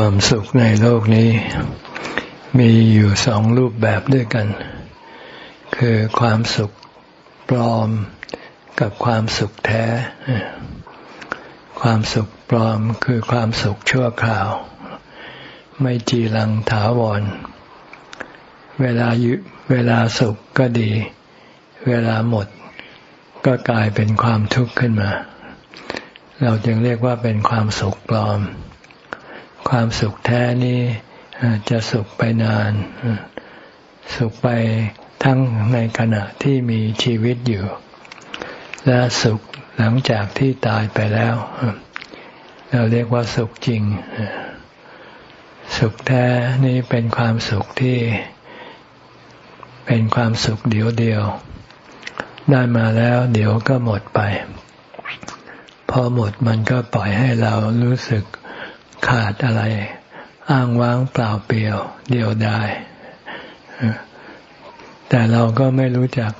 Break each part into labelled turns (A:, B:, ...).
A: ความสุขในโลกนี้ มีอยู่สองรูปแบบด้วยกัน คือความสุขปลอมกับความสุขแท้ ความสุขปลอมคือความสุขชั่วคราว ไม่จีรังถาวร เวลาเวลาสุขก็ดี เวลาหมดก็กลายเป็นความทุกข์ขึ้นมา เราจึงเรียกว่าเป็นความสุขปลอม ความสุขแท้นี้จะสุขไปนาน สุขไปทั้งในขณะที่มีชีวิตอยู่ และสุขหลังจากที่ตายไปแล้ว เราเรียกว่าสุขจริง สุขแท้นี้เป็นความสุขที่เป็นความสุขเดียวเดียว ได้มาแล้วเดี๋ยวก็หมดไป พอหมดมันก็ปล่อยให้เรารู้สึก ขาดอะไร อ้างว้างเปล่าเปลี่ยว เดียวดายแต่เราก็ไม่รู้จัก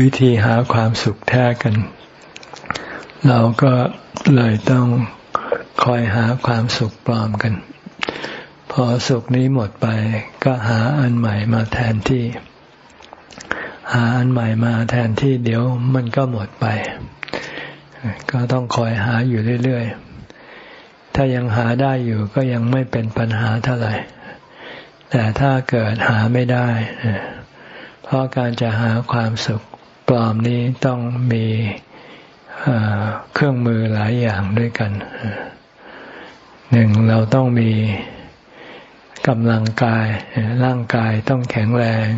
A: วิธีหาความสุขแท้กัน เราก็เลยต้องคอยหาความสุขปลอมกัน พอสุขนี้หมดไป ก็หาอันใหม่มาแทนที่ หาอันใหม่มาแทนที่เดี๋ยวมันก็หมดไป ก็ต้องคอยหาอยู่เรื่อยๆ ถ้ายังหาได้อยู่ก็ยังไม่เป็นปัญหาเท่าไหร่ แต่ถ้าเกิดหาไม่ได้ เพราะการจะหาความสุขปลอมนี้ต้องมีเครื่องมือหลายอย่างด้วยกันหนึ่งเราต้องมีกำลังกาย ร่างกายต้องแข็งแรง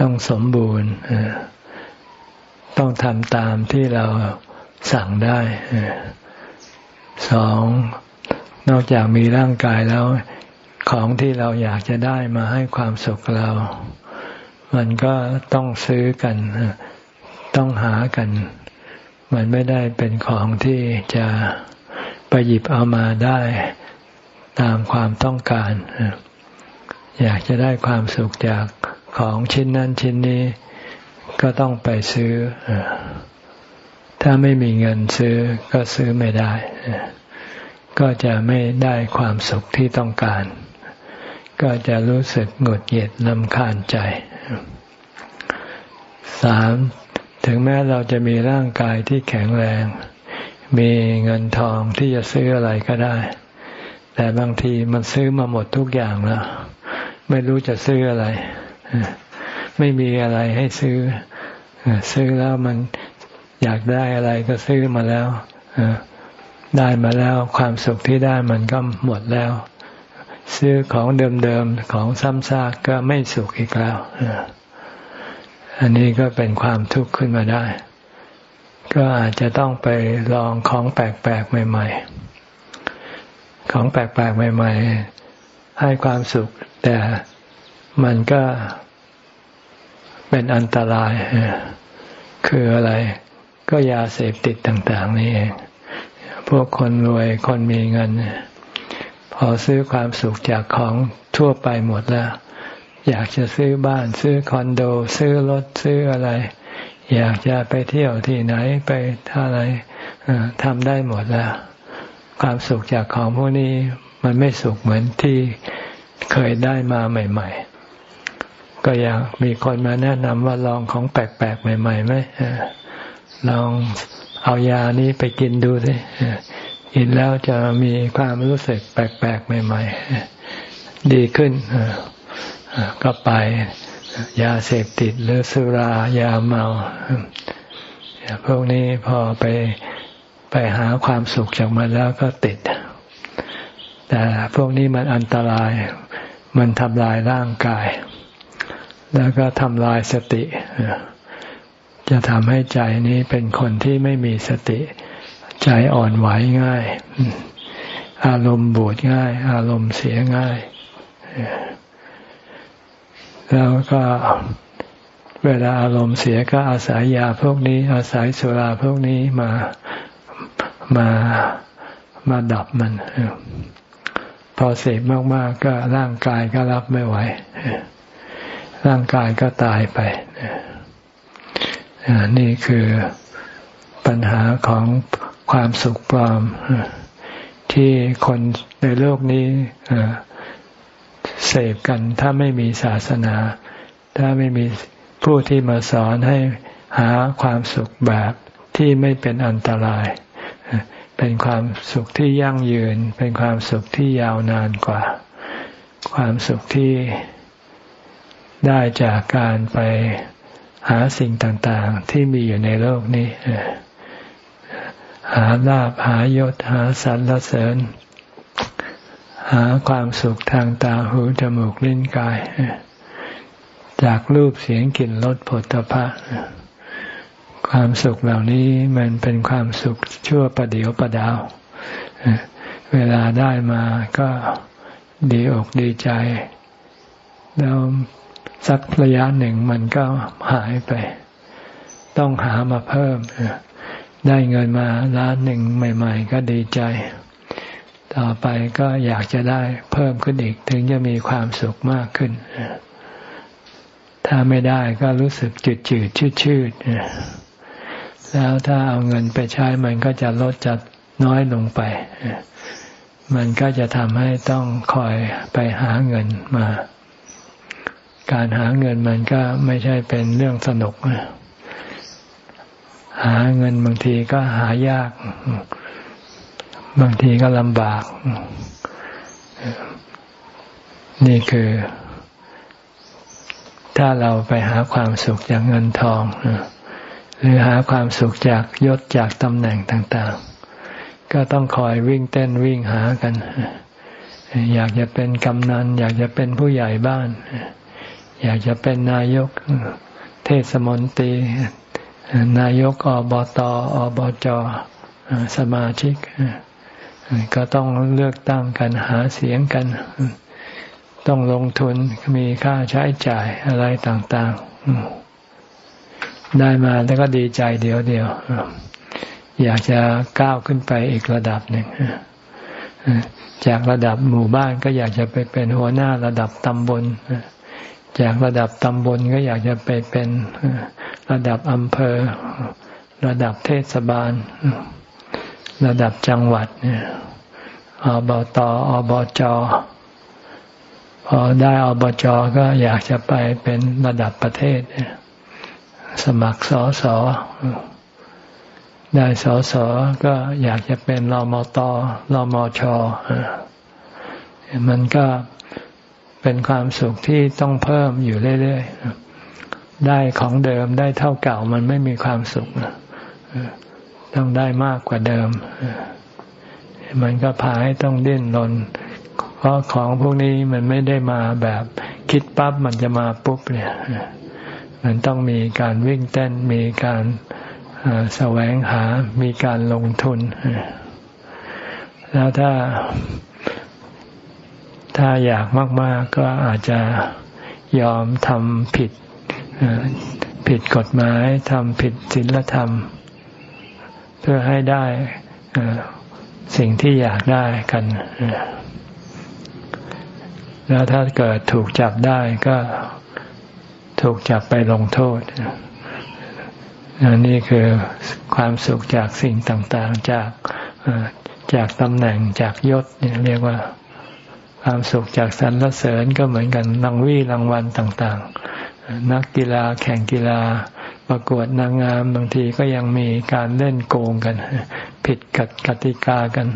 A: ต้องสมบูรณ์ ต้องทำตามที่เราสั่งได้ สองนอกจากมีร่างกายแล้ว ของที่เราอยากจะได้มาให้ความสุขเรา มันก็ต้องซื้อกัน ต้องหากัน มันไม่ได้เป็นของที่จะไปหยิบเอามาได้ตามความต้องการ อยากจะได้ความสุขจากของชิ้นนั้นชิ้นนี้ ก็ต้องไปซื้อ ถ้าไม่มีเงินซื้อก็ซื้อไม่ได้ ก็จะไม่ได้ความสุขที่ต้องการ ก็จะรู้สึกหงุดหงิดลำคาญใจสามถึงแม้เราจะมีร่างกายที่แข็งแรง มีเงินทองที่จะซื้ออะไรก็ได้ แต่บางทีมันซื้อมาหมดทุกอย่างแล้ว ไม่รู้จะซื้ออะไร ไม่มีอะไรให้ซื้อ ซื้อแล้วมัน อยากได้อะไรก็ซื้อมาแล้วได้มาแล้วความสุขที่ได้มันก็หมดแล้ว ซื้อของเดิมๆของซ้ำซากก็ไม่สุขอีกแล้วอันนี้ก็เป็นความทุกข์ขึ้นมาได้ ก็อาจจะต้องไปลองของแปลกๆใหม่ ๆ ของแปลกๆใหม่ ๆ ให้ความสุข แต่มันก็เป็นอันตรายคืออะไร ก็ยาเสพติดต่างๆนี่เองพวกคนรวยคนมีเงิน พอซื้อความสุขจากของทั่วไปหมดแล้ว อยากจะซื้อบ้านซื้อคอนโด ซื้อรถซื้ออะไร อยากจะไปเที่ยวที่ไหนไปท่าอะไรทำได้หมดแล้ว ความสุขจากของพวกนี้มันไม่สุขเหมือนที่เคยได้มาใหม่ ๆ ก็อยากมีคนมาแนะนำว่าลองของแปลกๆใหม่ๆไหม ลองเอายานี้ไปกินดูสิกินแล้วจะมีความรู้สึกแปลกๆใหม่ ๆ ดีขึ้นก็ไปยาเสพติดหรือสุรายาเมาพวกนี้พอไปไปหาความสุขจากมันแล้วก็ติด แต่พวกนี้มันอันตราย มันทำลายร่างกาย แล้วก็ทำลายสติ จะทำให้ใจนี้เป็นคนที่ไม่มีสติ ใจอ่อนไหวง่าย อารมณ์บูดง่าย อารมณ์เสียง่าย แล้วก็เวลาอารมณ์เสียก็อาศัยยาพวกนี้ อาศัยสุราพวกนี้มามามาดับมัน พอเสพมากๆก็ร่างกายก็รับไม่ไหว ร่างกายก็ตายไป นี่คือปัญหาของความสุขปลอม ที่คนในโลกนี้เสพกัน ถ้าไม่มีศาสนา ถ้าไม่มีผู้ที่มาสอนให้หาความสุขแบบที่ไม่เป็นอันตราย เป็นความสุขที่ยั่งยืน เป็นความสุขที่ยาวนานกว่า ความสุขที่ได้จากการไป หาสิ่งต่างๆ ที่มีอยู่ในโลกนี้ หาลาบหายศหาสรรเสริญ หาความสุขทางตาหูจมูกลิ้นกาย จากรูปเสียงกลิ่นรสผลตภะความสุขเหล่านี้มันเป็นความสุขชั่วประเดียวประดาว เวลาได้มาก็ดีอกดีใจ แล้ว สักระยะหนึ่งมันก็หายไป ต้องหามาเพิ่ม ได้เงินมาล้านหนึ่งใหม่ ๆ ก็ดีใจ ต่อไปก็อยากจะได้เพิ่มขึ้นอีกถึงจะมีความสุขมากขึ้น ถ้าไม่ได้ก็รู้สึกจืดจืดชืดชืดแล้วถ้าเอาเงินไปใช้มันก็จะลดจะน้อยลงไป มันก็จะทำให้ต้องคอยไปหาเงินมา การหาเงินมันก็ไม่ใช่เป็นเรื่องสนุก หาเงินบางทีก็หายาก บางทีก็ลำบาก นี่คือ ถ้าเราไปหาความสุขจากเงินทอง หรือหาความสุขจากยศจากตำแหน่งต่าง ๆ ก็ต้องคอยวิ่งเต้นวิ่งหากัน อยากจะเป็นกำนัน อยากจะเป็นผู้ใหญ่บ้าน อยากจะเป็นนายกเทศมนตรี นายกอบตอบจสมาชิก ก็ต้องเลือกตั้งกันหาเสียงกัน ต้องลงทุนมีค่าใช้จ่ายอะไรต่าง ๆ ได้มาแล้วก็ดีใจเดียวเดียวอยากจะก้าวขึ้นไปอีกระดับหนึ่งจากระดับหมู่บ้านก็อยากจะไปเป็นหัวหน้าระดับตำบล จากระดับตำบลก็อยากจะไปเป็นระดับอำเภอ ระดับเทศบาล ระดับจังหวัดเนี่ยอบตอบจพอได้อบจก็อยากจะไปเป็นระดับประเทศ สมัครสอสอได้สอสอก็อยากจะเป็นรมตรมชมันก็ เป็นความสุขที่ต้องเพิ่มอยู่เรื่อยๆ ได้ของเดิมได้เท่าเก่ามันไม่มีความสุขต้องได้มากกว่าเดิม มันก็พาให้ต้องดิ้นรนเพราะของพวกนี้มันไม่ได้มาแบบคิดปั๊บมันจะมาปุ๊บเนี่ย มันต้องมีการวิ่งเต้นมีการแสวงหา มีการลงทุน แล้วถ้า ถ้าอยากมาก ๆ ก็อาจจะยอมทำผิดผิดกฎหมายทำผิดศีลธรรม เพื่อให้ได้สิ่งที่อยากได้กัน แล้วถ้าเกิดถูกจับได้ก็ถูกจับไปลงโทษนนี่คือความสุขจากสิ่งต่าง ๆ จากจากตำแหน่งจากยศเนี่ยเรียกว่า ความสุขจากสรรเสริญก็เหมือนกันรางวีรางวัลต่างๆ นักกีฬาแข่งกีฬาประกวดนางงามบางทีก็ยังมีการเล่นโกงกัน ผิดกติกากัน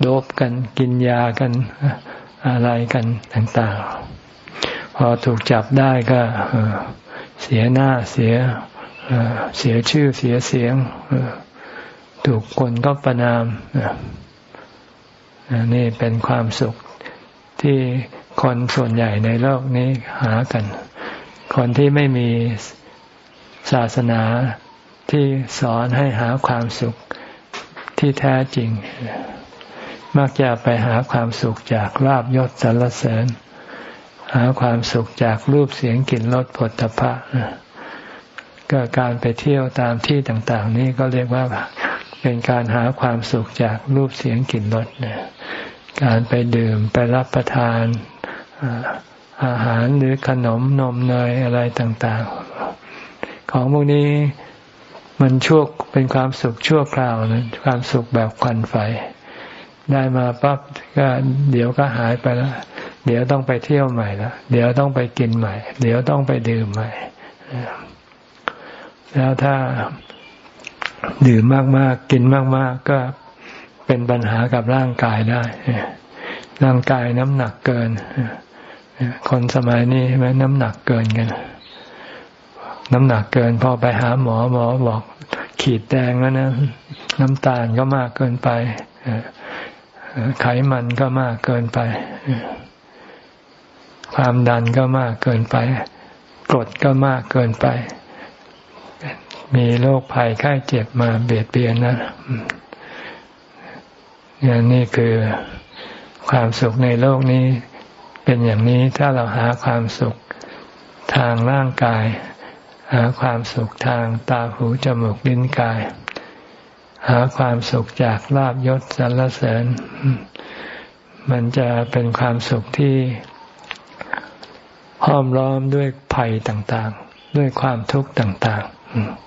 A: โดบกันกินยากันอะไรกันต่างๆ พอถูกจับได้ก็เสียหน้าเสียเสียชื่อเสียเสียงถูกคนก็ประนาม นี่เป็นความสุขที่คนส่วนใหญ่ในโลกนี้หากัน คนที่ไม่มีศาสนาที่สอนให้หาความสุขที่แท้จริง มักจะไปหาความสุขจากลาบยศสรรเสริญ หาความสุขจากรูปเสียงกลิ่นรสผลตภะก็การไปเที่ยวตามที่ต่าง ๆ นี้ก็เรียกว่า เป็นการหาความสุขจากรูปเสียงกลิ่นรสการไปดื่มไปรับประทานอาหารหรือขนมนมเนยอะไรต่าง ๆ ของพวกนี้มันชั่วเป็นความสุขชั่วคราวนะความสุขแบบควันไฟ ได้มาปั๊บก็เดี๋ยวก็หายไปแล้วเดี๋ยวต้องไปเที่ยวใหม่แล้วเดี๋ยวต้องไปกินใหม่ เดี๋ยวต้องไปดื่มใหม่ แล้วถ้า ดื่มมากๆ กินมากๆ ก็เป็นปัญหากับร่างกายได้ ร่างกายน้ำหนักเกิน คนสมัยนี้ใช่ไหมน้ำหนักเกินกัน น้ำหนักเกิน พอไปหาหมอหมอบอกขีดแดงแล้วนะ น้ำตาลก็มากเกินไปไขมันก็มากเกินไป ความดันก็มากเกินไปกรดก็มากเกินไป มีโรคภัยไข้เจ็บมาเบียดเบียนนะนี่นี่คือความสุขในโลกนี้เป็นอย่างนี้ถ้าเราหาความสุขทางร่างกาย หาความสุขทางตาหูจมูกลิ้นกาย หาความสุขจากลาบยศสรรเสริญ มันจะเป็นความสุขที่ห้อมล้อมด้วยภัยต่างๆ ด้วยความทุกข์ต่างๆ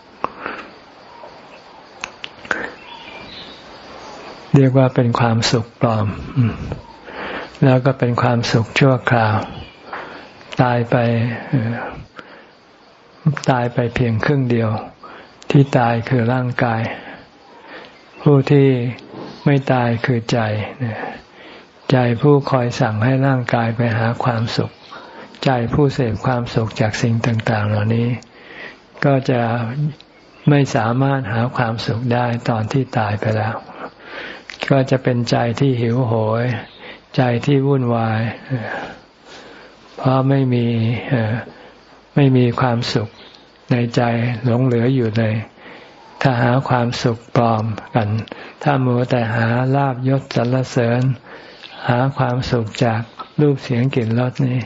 A: เรียกว่าเป็นความสุขปลอม แล้วก็เป็นความสุขชั่วคราว ตายไปตายไปเพียงครึ่งเดียว ที่ตายคือร่างกาย ผู้ที่ไม่ตายคือใจใจผู้คอยสั่งให้ร่างกายไปหาความสุข ใจผู้เสพความสุขจากสิ่งต่าง ๆ เหล่านี้ ก็จะไม่สามารถหาความสุขได้ตอนที่ตายไปแล้ว ก็จะเป็นใจที่หิวโหย ใจที่วุ่นวาย เพราะไม่มีไม่มีความสุขในใจหลงเหลืออยู่เลย ถ้าหาความสุขปลอมกัน ถ้ามัวแต่หาลาบยศสรรเสริญ หาความสุขจากรูปเสียงกลิ่นรสนี้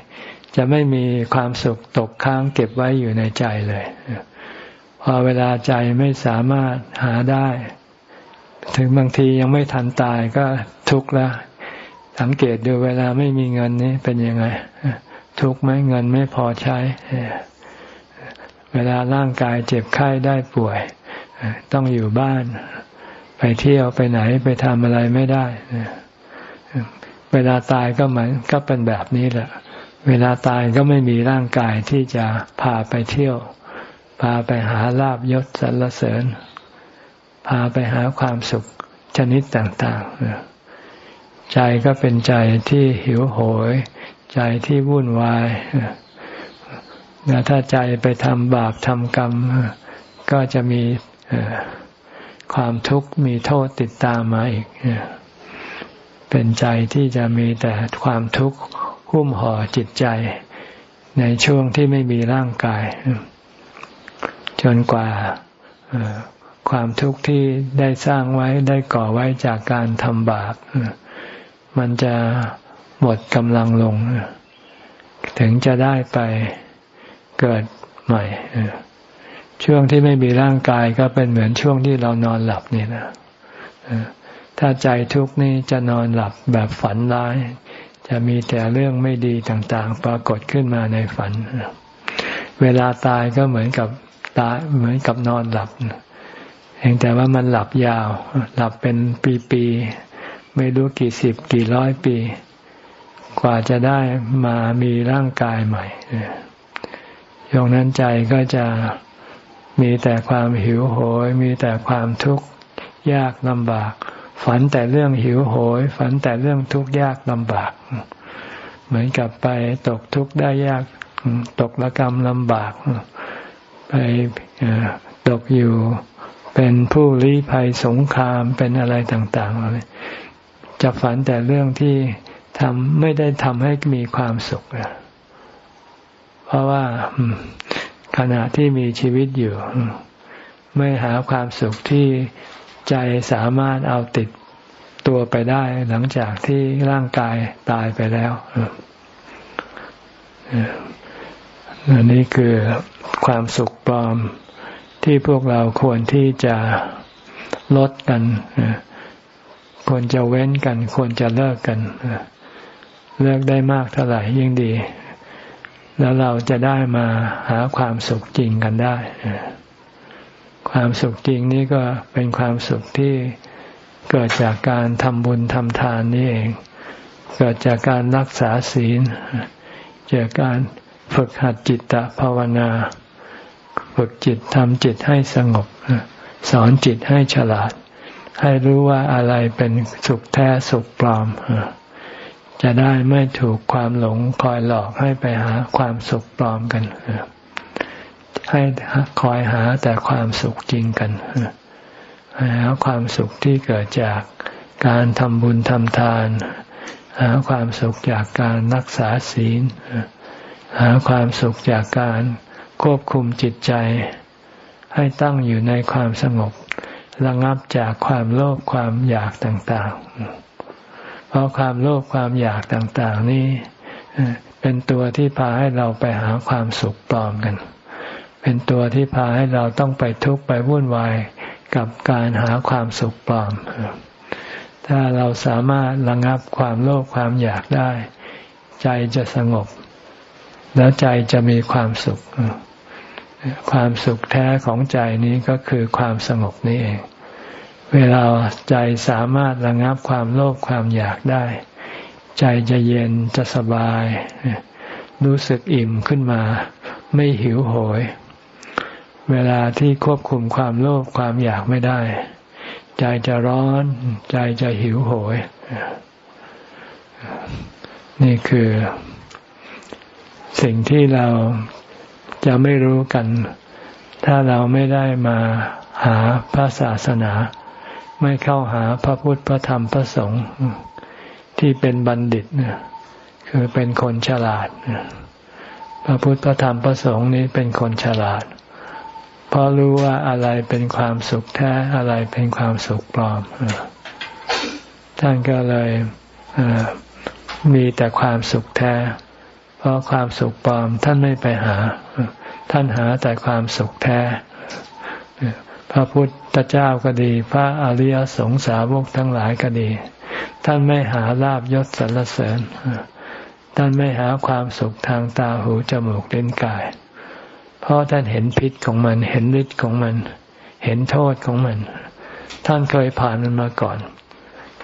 A: จะไม่มีความสุขตกค้างเก็บไว้อยู่ในใจเลยพอเวลาใจไม่สามารถหาได้ ถึงบางทียังไม่ทันตายก็ทุกข์ล้วสังเกตดูเวลาไม่มีเงินนี่เป็นยังไง ทุกข์ไหมเงินไม่พอใช้ เวลาร่างกายเจ็บไข้ได้ป่วย ต้องอยู่บ้าน ไปเที่ยวไปไหนไปทำอะไรไม่ได้ เวลาตายก็เหมือนก็เป็นแบบนี้แหละ เวลาตายก็ไม่มีร่างกายที่จะพาไปเที่ยว พาไปหาลาบยศสรรเสริญ พาไปหาความสุขชนิดต่างๆ ใจก็เป็นใจที่หิวโหย ใจที่วุ่นวายถ้าใจไปทำบาปทำกรรม ก็จะมีความทุกข์มีโทษติดตามมาอีก เป็นใจที่จะมีแต่ความทุกข์หุ้มห่อจิตใจ ในช่วงที่ไม่มีร่างกาย จนกว่า ความทุกข์ที่ได้สร้างไว้ได้ก่อไว้จากการทำบาปมันจะหมดกำลังลง ถึงจะได้ไปเกิดใหม่ช่วงที่ไม่มีร่างกายก็เป็นเหมือนช่วงที่เรานอนหลับนี่นะถ้าใจทุกข์นี่จะนอนหลับแบบฝันร้าย จะมีแต่เรื่องไม่ดีต่างๆ ปรากฏขึ้นมาในฝัน เวลาตายก็เหมือนกับตายเหมือนกับนอนหลับ เพียงแต่ว่ามันหลับยาว หลับเป็นปีๆไม่รู้กี่สิบกี่ร้อยปี กว่าจะได้มามีร่างกายใหม่ย่งนั้นใจก็จะมีแต่ความหิวโหย มีแต่ความทุกข์ยากลำบาก ฝันแต่เรื่องหิวโหย ฝันแต่เรื่องทุกข์ยากลำบาก เหมือนกับไปตกทุกข์ได้ยากตกละกรรมลำบาก ไปตกอยู่ เป็นผู้ลี้ภัยสงครามเป็นอะไรต่างๆเลยจะฝันแต่เรื่องที่ทำไม่ได้ทำให้มีความสุขเพราะว่าขณะที่มีชีวิตอยู่ ไม่หาความสุขที่ใจสามารถเอาติดตัวไปได้หลังจากที่ร่างกายตายไปแล้วอันนี้คือความสุขปลอม ที่พวกเราควรที่จะลดกัน ควรจะเว้นกัน ควรจะเลิกกัน เลิกได้มากเท่าไหร่ยิ่งดี แล้วเราจะได้มาหาความสุขจริงกันได้ ความสุขจริงนี่ก็เป็นความสุขที่เกิดจากการทำบุญทำทานนี่เอง เกิดจากการรักษาศีลจากการฝึกหัดจิตตภาวนา ฝึกจิตทำจิตให้สงบ สอนจิตให้ฉลาด ให้รู้ว่าอะไรเป็นสุขแท้สุขปลอม จะได้ไม่ถูกความหลงคอยหลอกให้ไปหาความสุขปลอมกันให้คอยหาแต่ความสุขจริงกันหาความสุขที่เกิดจากการทำบุญทำทาน หาความสุขจากการรักษาศีล หาความสุขจากการ ควบคุมจิตใจ ให้ตั้งอยู่ในความสงบ ระงับจากความโลภความอยากต่างๆ เพราะความโลภความอยากต่างๆ นี้เป็นตัวที่พาให้เราไปหาความสุขปลอมกัน เป็นตัวที่พาให้เราต้องไปทุกข์ไปวุ่นวายกับการหาความสุขปลอม ถ้าเราสามารถระงับความโลภความอยากได้ ใจจะสงบ แล้วใจจะมีความสุข ความสุขแท้ของใจนี้ก็คือความสงบนี้เอง เวลาใจสามารถระงับความโลภความอยากได้ ใจจะเย็นจะสบาย รู้สึกอิ่มขึ้นมา ไม่หิวโหย เวลาที่ควบคุมความโลภความอยากไม่ได้ ใจจะร้อน ใจจะหิวโหย นี่คือสิ่งที่เรา จะไม่รู้กัน ถ้าเราไม่ได้มาหาพระศาสนา ไม่เข้าหาพระพุทธพระธรรมพระสงฆ์ที่เป็นบัณฑิตคือเป็นคนฉลาด พระพุทธพระธรรมพระสงฆ์นี้เป็นคนฉลาด เพราะรู้ว่าอะไรเป็นความสุขแท้อะไรเป็นความสุขปลอมท่านก็เลยมีแต่ความสุขแท้ เพราะความสุขปลอมท่านไม่ไปหา ท่านหาแต่ความสุขแท้ พระพุทธเจ้าก็ดี พระอริยสงสาวกทั้งหลายก็ดี ท่านไม่หาลาบยศสรรเสริญ ท่านไม่หาความสุขทางตาหูจมูกเล่นกาย เพราะท่านเห็นพิษของมัน เห็นฤทธิ์ของมัน เห็นโทษของมัน ท่านเคยผ่านมันมาก่อน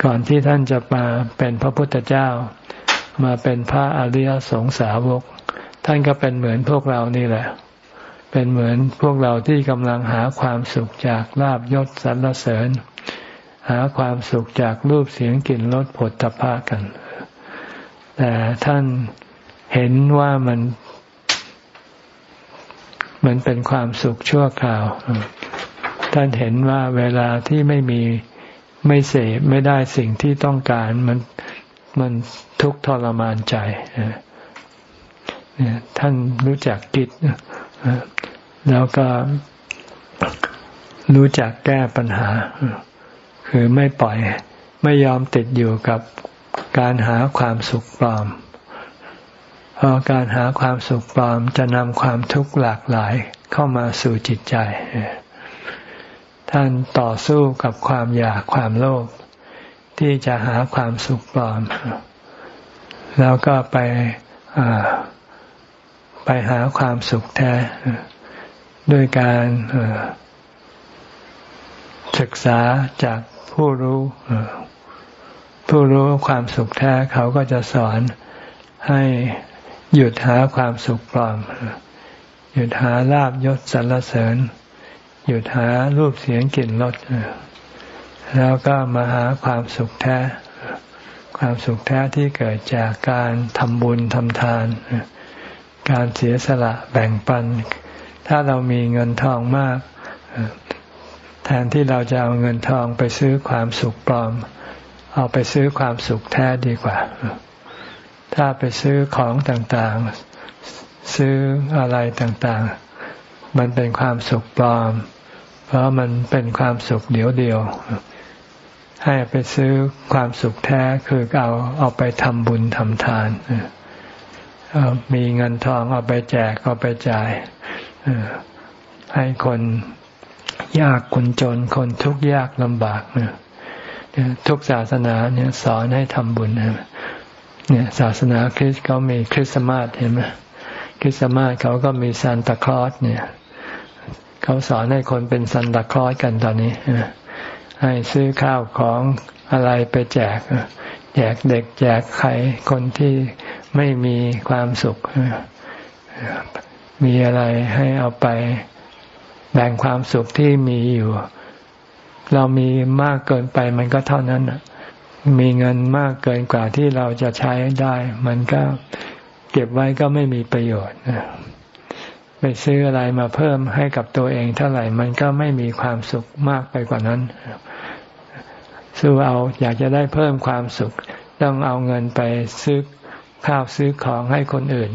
A: ก่อนที่ท่านจะมาเป็นพระพุทธเจ้า มาเป็นพระอริยสงสาวก ท่านก็เป็นเหมือนพวกเรานี่แหละ เป็นเหมือนพวกเราที่กำลังหาความสุขจากลาบยศสรรเสริญ หาความสุขจากรูปเสียงกลิ่นรสผลตภะกัน แต่ท่านเห็นว่ามันมันเป็นความสุขชั่วคราว ท่านเห็นว่าเวลาที่ไม่มีไม่เสพไม่ได้สิ่งที่ต้องการ มัน มันทุกข์ทรมานใจท่านรู้จักกิจแล้วก็รู้จักแก้ปัญหา คือไม่ปล่อย ไม่ยอมติดอยู่กับการหาความสุขปลอม เพราะการหาความสุขปลอมจะนำความทุกข์หลากหลายเข้ามาสู่จิตใจ ท่านต่อสู้กับความอยากความโลภ ที่จะหาความสุขปลอม แล้วก็ไปไปหาความสุขแท้ด้วยการศึกษาจากผู้รู้ผู้รู้ความสุขแท้เขาก็จะสอนให้หยุดหาความสุขปลอม หยุดหาลาบยศสรรเสริญ หยุดหารูปเสียงกลิ่นรส แล้วก็มาหาความสุขแท้ ความสุขแท้ที่เกิดจากการทำบุญทำทาน การเสียสละแบ่งปัน ถ้าเรามีเงินทองมาก แทนที่เราจะเอาเงินทองไปซื้อความสุขปลอม เอาไปซื้อความสุขแท้ดีกว่า ถ้าไปซื้อของต่างๆ ซื้ออะไรต่างๆ มันเป็นความสุขปลอมเพราะมันเป็นความสุขเดียวเดียว ให้ไปซื้อความสุขแท้คือเอาเอาไปทำบุญทำทานมีเงินทองเอาไปแจกเอาไปจ่ายให้คนยากคนจนคนทุกข์ยากลำบากทุกศาสนาเนี่ยสอนให้ทำบุญเนี่ยศาสนาคริสต์เขามีคริสต์มาสเห็นไหมคริสต์มาสเขาก็มีซานตาคลอสเนี่ยเขาสอนให้คนเป็นซันตาคลอสกันตอนนี้ใให้ซื้อข้าวของอะไรไปแจก แจกเด็กแจกใครคนที่ไม่มีความสุข มีอะไรให้เอาไปแบ่งความสุขที่มีอยู่ เรามีมากเกินไปมันก็เท่านั้นมีเงินมากเกินกว่าที่เราจะใช้ได้ มันก็เก็บไว้ก็ไม่มีประโยชน์ไปซื้ออะไรมาเพิ่มให้กับตัวเองเท่าไหร่ มันก็ไม่มีความสุขมากไปกว่านั้น สู้เอาอยากจะได้เพิ่มความสุข ต้องเอาเงินไปซื้อข้าวซื้อของให้คนอื่น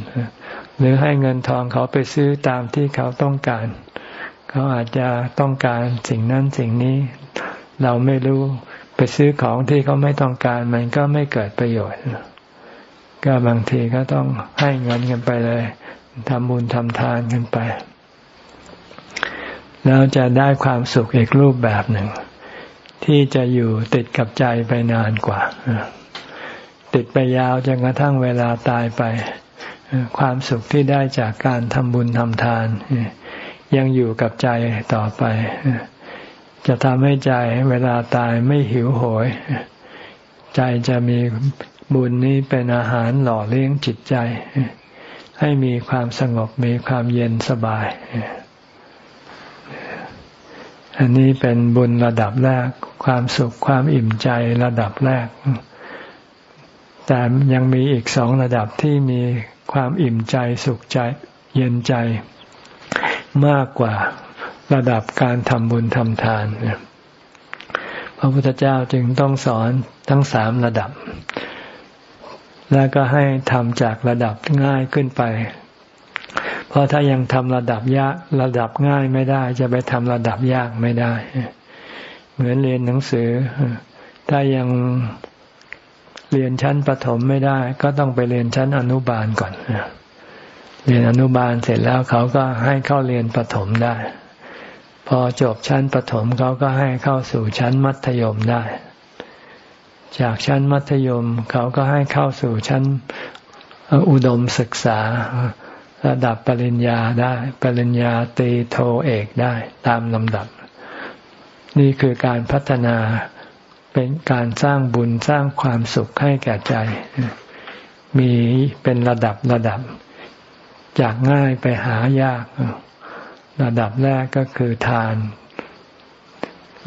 A: หรือให้เงินทองเขาไปซื้อตามที่เขาต้องการ เขาอาจจะต้องการสิ่งนั้นสิ่งนี้ เราไม่รู้ไปซื้อของที่เขาไม่ต้องการ มันก็ไม่เกิดประโยชน์ ก็บางทีก็ต้องให้เงินกันไปเลยทำบุญทำทานกันไป แล้วจะได้ความสุขอีกรูปแบบหนึ่ง ที่จะอยู่ติดกับใจไปนานกว่า ติดไปยาวจนกระทั่งเวลาตายไป ความสุขที่ได้จากการทำบุญทำทาน ยังอยู่กับใจต่อไป จะทำให้ใจเวลาตายไม่หิวโหย ใจจะมีบุญนี้เป็นอาหารหล่อเลี้ยงจิตใจ ให้มีความสงบมีความเย็นสบาย อันนี้เป็นบุญระดับแรก ความสุขความอิ่มใจระดับแรก แต่ยังมีอีกสองระดับที่มีความอิ่มใจสุขใจเย็นใจมากกว่าระดับการทำบุญทำทานพระพุทธเจ้าจึงต้องสอนทั้งสามระดับ แล้วก็ให้ทำจากระดับง่ายขึ้นไป เพราะถ้ายังทำระดับยากระดับง่ายไม่ได้ จะไปทำระดับยากไม่ได้ เหมือนเรียนหนังสือ ถ้ายังเรียนชั้นประถมไม่ได้ ก็ต้องไปเรียนชั้นอนุบาลก่อนเรียนอนุบาลเสร็จแล้วเขาก็ให้เข้าเรียนประถมได้ พอจบชั้นประถมเขาก็ให้เข้าสู่ชั้นมัธยมได้ จากชั้นมัธยมเขาก็ให้เข้าสู่ชั้นอุดมศึกษา ระดับปริญญาได้ ปริญญาตีโทเอกได้ตามลำดับ นี่คือการพัฒนาเป็นการสร้างบุญสร้างความสุขให้แก่ใจ มีเป็นระดับระดับ จากง่ายไปหายาก ระดับแรกก็คือทาน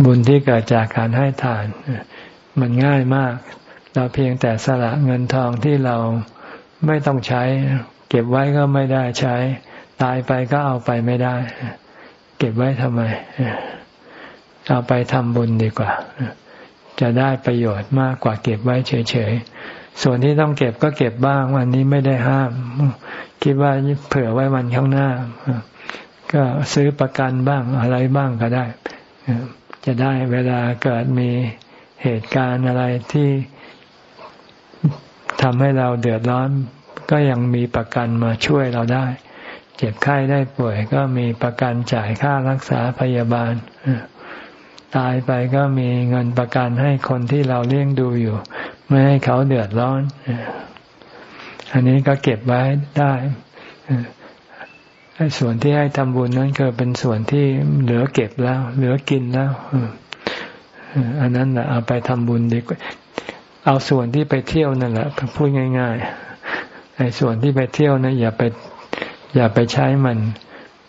A: บุญที่เกิดจากการให้ทาน มันง่ายมาก เราเพียงแต่สละเงินทองที่เราไม่ต้องใช้ เก็บไว้ก็ไม่ได้ใช้ ตายไปก็เอาไปไม่ได้ เก็บไว้ทำไม เอาไปทำบุญดีกว่า จะได้ประโยชน์มากกว่าเก็บไว้เฉยๆ ส่วนที่ต้องเก็บก็เก็บบ้างวันนี้ไม่ได้ห้าม คิดว่าเผื่อไว้วันข้างหน้า ก็ซื้อประกันบ้างอะไรบ้างก็ได้ จะได้เวลาเกิดมีเหตุการณ์อะไรที่ทำให้เราเดือดร้อน ก็ยังมีประกันมาช่วยเราได้ เจ็บไข้ได้ป่วยก็มีประกันจ่ายค่ารักษาพยาบาล ตายไปก็มีเงินประกันให้คนที่เราเลี้ยงดูอยู่ ไม่ให้เขาเดือดร้อน อันนี้ก็เก็บไว้ได้ไอ้ส่วนที่ให้ทำบุญนั้นก็เป็นส่วนที่เหลือเก็บแล้ว เหลือกินแล้วอันนั้นแหละเอาไปทำบุญดีกว่า เอาส่วนที่ไปเที่ยวนั่นแหละพูดง่าย ๆ ไอ้ส่วนที่ไปเที่ยวนะอย่าไปอย่าไปใช้มัน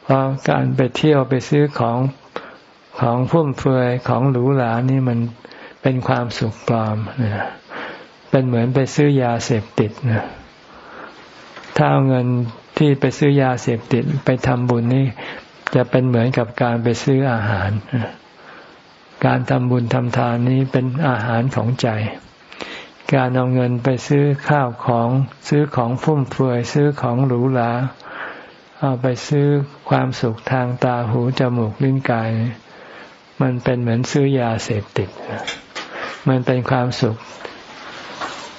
A: เพราะการไปเที่ยวไปซื้อของของฟุ่มเฟือยของหรูหรานี่มันเป็นความสุขปลอมนะเป็นเหมือนไปซื้อยาเสพติดนะถ้าเอาเงินที่ไปซื้อยาเสพติดไปทำบุญนี่จะเป็นเหมือนกับการไปซื้ออาหาร การทำบุญทำทานนี้เป็นอาหารของใจ การเอาเงินไปซื้อข้าวของซื้อของฟุ่มเฟือยซื้อของหรูหราเอาไปซื้อความสุขทางตาหูจมูกลิ้นกาย มันเป็นเหมือนซื้อยาเสพติด มันเป็นความสุข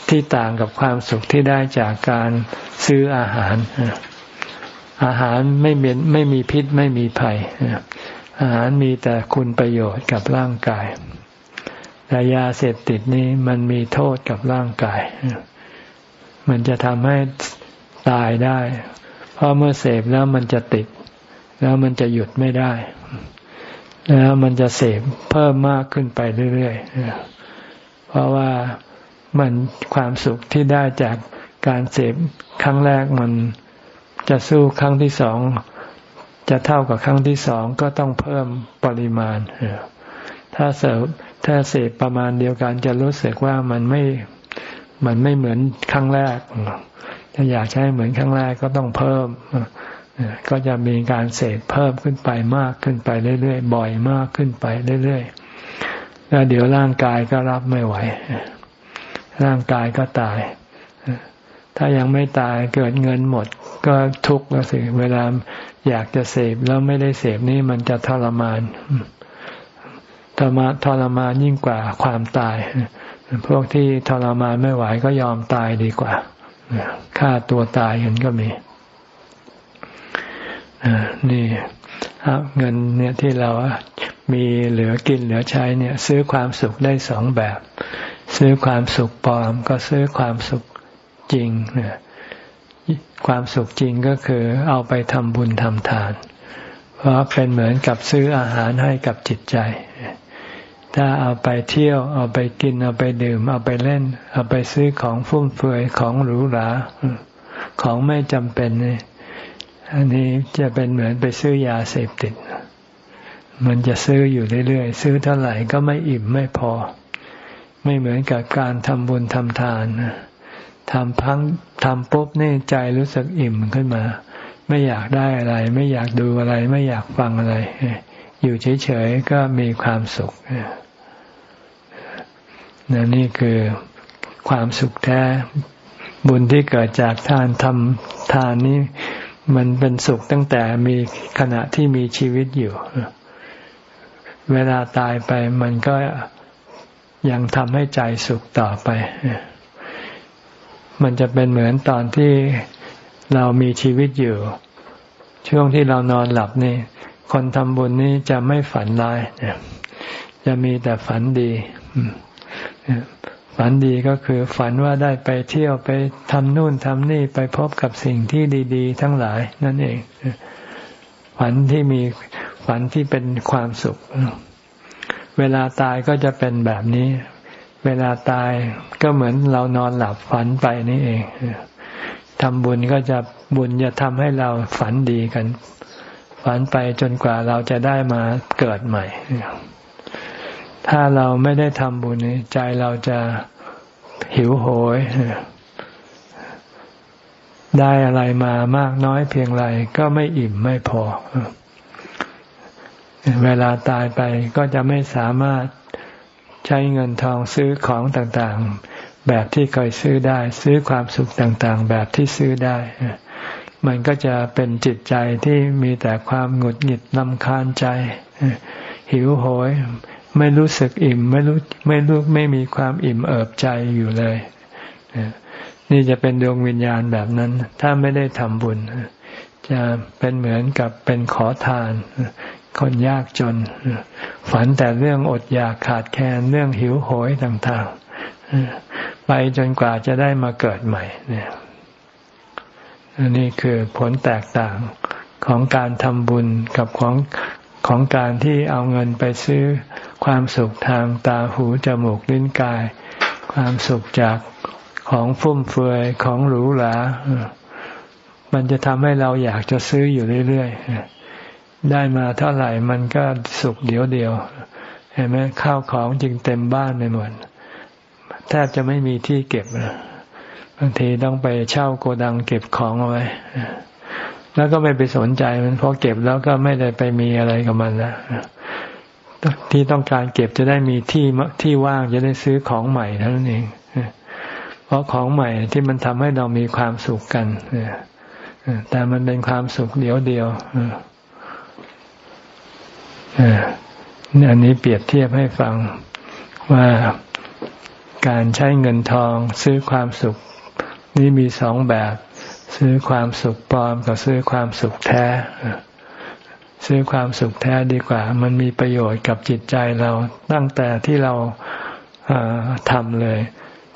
A: ที่ต่างกับความสุขที่ได้จากการซื้ออาหาร อาหารไม่มีไม่มีพิษไม่มีภัยอาหารมีแต่คุณประโยชน์กับร่างกาย แต่ยาเสพติดนี้มันมีโทษกับร่างกาย มันจะทำให้ตายได้ เพราะเมื่อเสพแล้วมันจะติด แล้วมันจะหยุดไม่ได้ แล้วมันจะเสพเพิ่มมากขึ้นไปเรื่อยๆ เพราะว่ามันความสุขที่ได้จากการเสพครั้งแรกมันจะสู้ครั้งที่สอง จะเท่ากับครั้งที่สองก็ต้องเพิ่มปริมาณ ถ้าเสพ ถ้าเสพประมาณเดียวกันจะรู้สึกว่ามันไม่มันไม่เหมือนครั้งแรก ถ้าอยากใช้เหมือนครั้งแรกก็ต้องเพิ่ม ก็จะมีการเสพเพิ่มขึ้นไปมากขึ้นไปเรื่อยๆบ่อยมากขึ้นไปเรื่อยๆแล้วเดี๋ยวร่างกายก็รับไม่ไหว ร่างกายก็ตาย ถ้ายังไม่ตายเกิดเงินหมด ก็ทุกข์แล้วสิเวลาอยากจะเสพแล้วไม่ได้เสพนี่มันจะทรมาน ทรมาทรมานยิ่งกว่าความตาย พวกที่ทรมานไม่ไหวก็ยอมตายดีกว่าฆ่าตัวตายกันก็มีนี่เงินเนี่ยที่เรามีเหลือกินเหลือใช้เนี่ย ซื้อความสุขได้สองแบบ ซื้อความสุขปลอม ก็ซื้อความสุขจริงเนี่ยความสุขจริงก็คือเอาไปทำบุญทำทาน เพราะเป็นเหมือนกับซื้ออาหารให้กับจิตใจ ถ้าเอาไปเที่ยว เอาไปกิน เอาไปดื่ม เอาไปเล่น เอาไปซื้อของฟุ่มเฟือยของหรูหราของไม่จำเป็นเนี่ยอันนี้จะเป็นเหมือนไปซื้อยาเสพติด มันจะซื้ออยู่เรื่อยๆ ซื้อเท่าไหร่ก็ไม่อิ่มไม่พอ ไม่เหมือนกับการทำบุญทำทานทำพังทำปุ๊บนี่ใจรู้สึกอิ่มขึ้นมา ไม่อยากได้อะไร ไม่อยากดูอะไร ไม่อยากฟังอะไร อยู่เฉยๆก็มีความสุขนนี่คือความสุขแท้ บุญที่เกิดจากทานทำทานนี้มันเป็นสุขตั้งแต่มีขณะที่มีชีวิตอยู่ เวลาตายไปมันก็ยังทำให้ใจสุขต่อไป มันจะเป็นเหมือนตอนที่เรามีชีวิตอยู่ ช่วงที่เรานอนหลับนี่ คนทำบุญนี่จะไม่ฝันร้ายจะมีแต่ฝันดีฝันดีก็คือฝันว่าได้ไปเที่ยวไปทำนู่นทำนี่ไปพบกับสิ่งที่ดี ๆ ทั้งหลายนั่นเอง ฝันที่มีฝันที่เป็นความสุข เวลาตายก็จะเป็นแบบนี้ เวลาตายก็เหมือนเรานอนหลับฝันไปนี่เองทำบุญก็จะบุญจะทำให้เราฝันดีกัน ฝันไปจนกว่าเราจะได้มาเกิดใหม่ ถ้าเราไม่ได้ทำบุญใจเราจะหิวโหย ได้อะไรมามากน้อยเพียงไรก็ไม่อิ่มไม่พอ เวลาตายไปก็จะไม่สามารถใช้เงินทองซื้อของต่างๆ แบบที่เคยซื้อได้ ซื้อความสุขต่างๆ แบบที่ซื้อได้ มันก็จะเป็นจิตใจที่มีแต่ความหงุดหงิดลำคาญใจ หิวโหย ไม่รู้สึกอิ่ม ไม่รู้ไม่รู้ไม่มีความอิ่มเอิบใจอยู่เลย นี่จะเป็นดวงวิญญาณแบบนั้น ถ้าไม่ได้ทำบุญ จะเป็นเหมือนกับเป็นขอทาน คนยากจน ฝันแต่เรื่องอดอยากขาดแคลนเรื่องหิวโหยต่างๆไปจนกว่าจะได้มาเกิดใหม่เนี่ย อันนี้คือผลแตกต่างของการทำบุญกับของของการที่เอาเงินไปซื้อความสุขทางตาหูจมูกลิ้นกาย ความสุขจากของฟุ่มเฟือยของหรูหรามันจะทำให้เราอยากจะซื้ออยู่เรื่อยๆได้มาเท่าไหร่มันก็สุขเดียวเดียวเห็นไหมข้าวของจึงเต็มบ้านไปหมดแทบจะไม่มีที่เก็บ บางทีต้องไปเช่าโกดังเก็บของเอาไว้ แล้วก็ไม่ไปสนใจมันพอเก็บแล้วก็ไม่ได้ไปมีอะไรกับมันแล้วที่ต้องการเก็บจะได้มีที่ที่ว่างจะได้ซื้อของใหม่เท่านั้นเองเพราะของใหม่ที่มันทำให้เรามีความสุขกันแต่มันเป็นความสุขเดียวเดียวอันนี้เปรียบเทียบให้ฟังว่าการใช้เงินทองซื้อความสุข นี่มีสองแบบ ซื้อความสุขปลอมกับซื้อความสุขแท้ ซื้อความสุขแท้ดีกว่า มันมีประโยชน์กับจิตใจเราตั้งแต่ที่เราทำเลย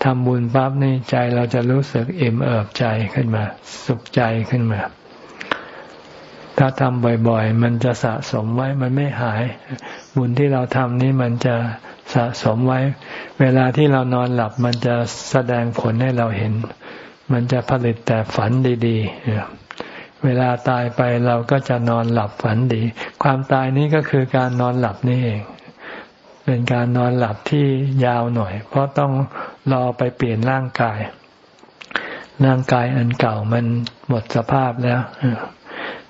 A: ทำบุญปั๊บนี่ใจเราจะรู้สึกเอิ่มเอิบใจขึ้นมา สุขใจขึ้นมา ถ้าทำบ่อย ๆ มันจะสะสมไว้มันไม่หาย บุญที่เราทำนี้มันจะสะสมไว้ เวลาที่เรานอนหลับมันจะแสดงผลให้เราเห็น มันจะผลิตแต่ฝันดีๆ เวลาตายไปเราก็จะนอนหลับฝันดี ความตายนี้ก็คือการนอนหลับนี่เอง เป็นการนอนหลับที่ยาวหน่อย เพราะต้องรอไปเปลี่ยนร่างกาย ร่างกายอันเก่ามันหมดสภาพแล้ว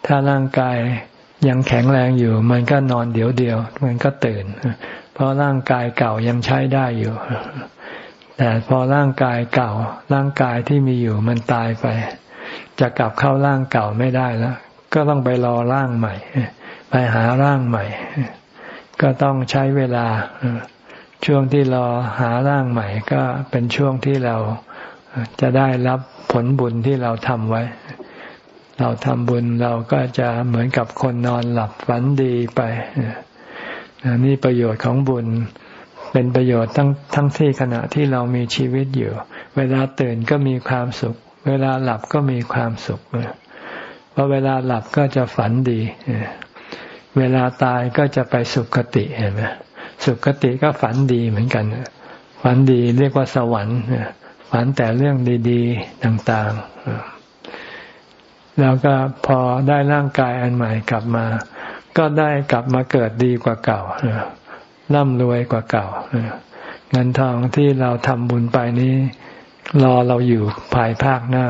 A: ถ้าร่างกายยังแข็งแรงอยู่ มันก็นอนเดี๋ยวเดียว มันก็ตื่น เพราะร่างกายเก่ายังใช้ได้อยู่ แต่พอร่างกายเก่า ร่างกายที่มีอยู่มันตายไป จะกลับเข้าร่างเก่าไม่ได้แล้ว ก็ต้องไปรอร่างใหม่ ไปหาร่างใหม่ ก็ต้องใช้เวลา ช่วงที่รอหาร่างใหม่ ก็เป็นช่วงที่เราจะได้รับผลบุญที่เราทำไว้ เราทำบุญเราก็จะเหมือนกับคนนอนหลับฝันดีไปนี่ประโยชน์ของบุญ เป็นประโยชน์ทั้งทั้งที่ขณะที่เรามีชีวิตอยู่ เวลาตื่นก็มีความสุข เวลาหลับก็มีความสุขเพราะเวลาหลับก็จะฝันดี เวลาตายก็จะไปสุคติเห็นไหมสุคติก็ฝันดีเหมือนกันฝันดีเรียกว่าสวรรค์ฝันแต่เรื่องดีๆต่างๆ แล้วก็พอได้ร่างกายอันใหม่กลับมา ก็ได้กลับมาเกิดดีกว่าเก่า ร่ำรวยกว่าเก่าเงินทองที่เราทำบุญไปนี้ รอเราอยู่ภายภาคหน้า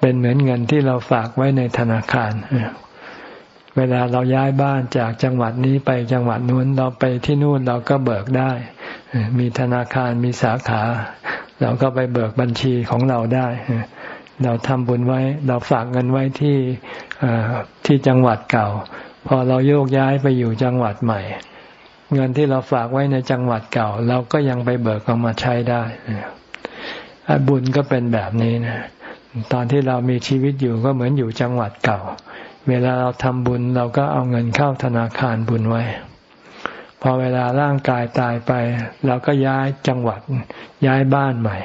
A: เป็นเหมือนเงินที่เราฝากไว้ในธนาคารเวลาเราย้ายบ้านจากจังหวัดนี้ไปจังหวัดนู้นเราไปที่นู่นเราก็เบิกได้ มีธนาคารมีสาขา เราก็ไปเบิกบัญชีของเราได้ เราทำบุญไว้ เราฝากเงินไว้ที่ที่จังหวัดเก่า พอเราโยกย้ายไปอยู่จังหวัดใหม่ เงินที่เราฝากไว้ในจังหวัดเก่า เราก็ยังไปเบิกเอามาใช้ได้บุญก็เป็นแบบนี้นะตอนที่เรามีชีวิตอยู่ก็เหมือนอยู่จังหวัดเก่า เวลาเราทำบุญเราก็เอาเงินเข้าธนาคารบุญไว้ พอเวลาร่างกายตายไป เราก็ย้ายจังหวัดย้ายบ้านใหม่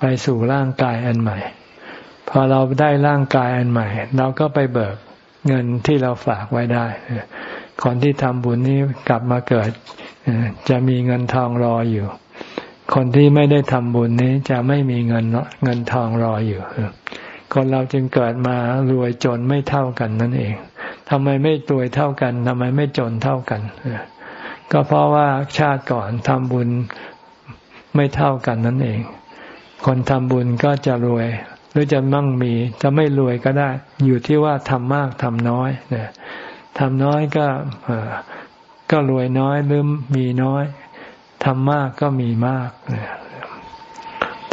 A: ไปสู่ร่างกายอันใหม่ พอเราได้ร่างกายอันใหม่ เราก็ไปเบิกเงินที่เราฝากไว้ได้ คนที่ทำบุญนี้กลับมาเกิดจะมีเงินทองรออยู่ คนที่ไม่ได้ทำบุญนี้จะไม่มีเงินเงินทองรออยู่ คนเราจึงเกิดมารวยจนไม่เท่ากันนั่นเองทำไมไม่รวยเท่ากันทำไมไม่จนเท่ากัน ก็เพราะว่าชาติก่อนทำบุญไม่เท่ากันนั่นเอง คนทำบุญก็จะรวยหรือจะมั่งมีจะไม่รวยก็ได้ อยู่ที่ว่าทำมากทำน้อยเนี่ย ทำน้อยก็ก็รวยน้อยหรือมีน้อยทำมากก็มีมาก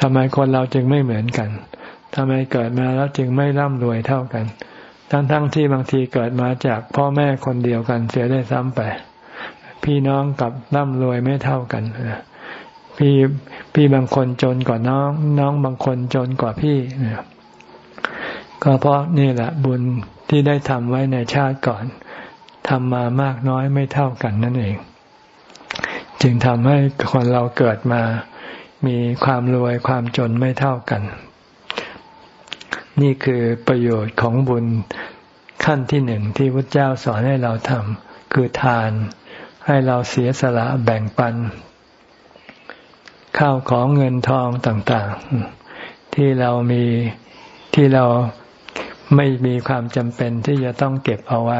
A: ทำไมคนเราจึงไม่เหมือนกันทำไมเกิดมาแล้วจึงไม่ร่ำรวยเท่ากัน ทั้งๆทที่บางทีเกิดมาจากพ่อแม่คนเดียวกันเสียได้ซ้ำไป พี่น้องกับร่ำรวยไม่เท่ากันพี่พี่บางคนจนกว่าน้อง น้องบางคนจนกว่าพี่ก็เพราะนี่แหละบุญที่ได้ทำไว้ในชาติก่อน ทำมามากน้อยไม่เท่ากันนั่นเอง จึงทำให้คนเราเกิดมา มีความรวยความจนไม่เท่ากัน นี่คือประโยชน์ของบุญขั้นที่หนึ่งที่พระเจ้าสอนให้เราทำคือทาน ให้เราเสียสละแบ่งปัน ข้าวของเงินทองต่างๆ ที่เรามีที่เราไม่มีความจำเป็นที่จะต้องเก็บเอาไว้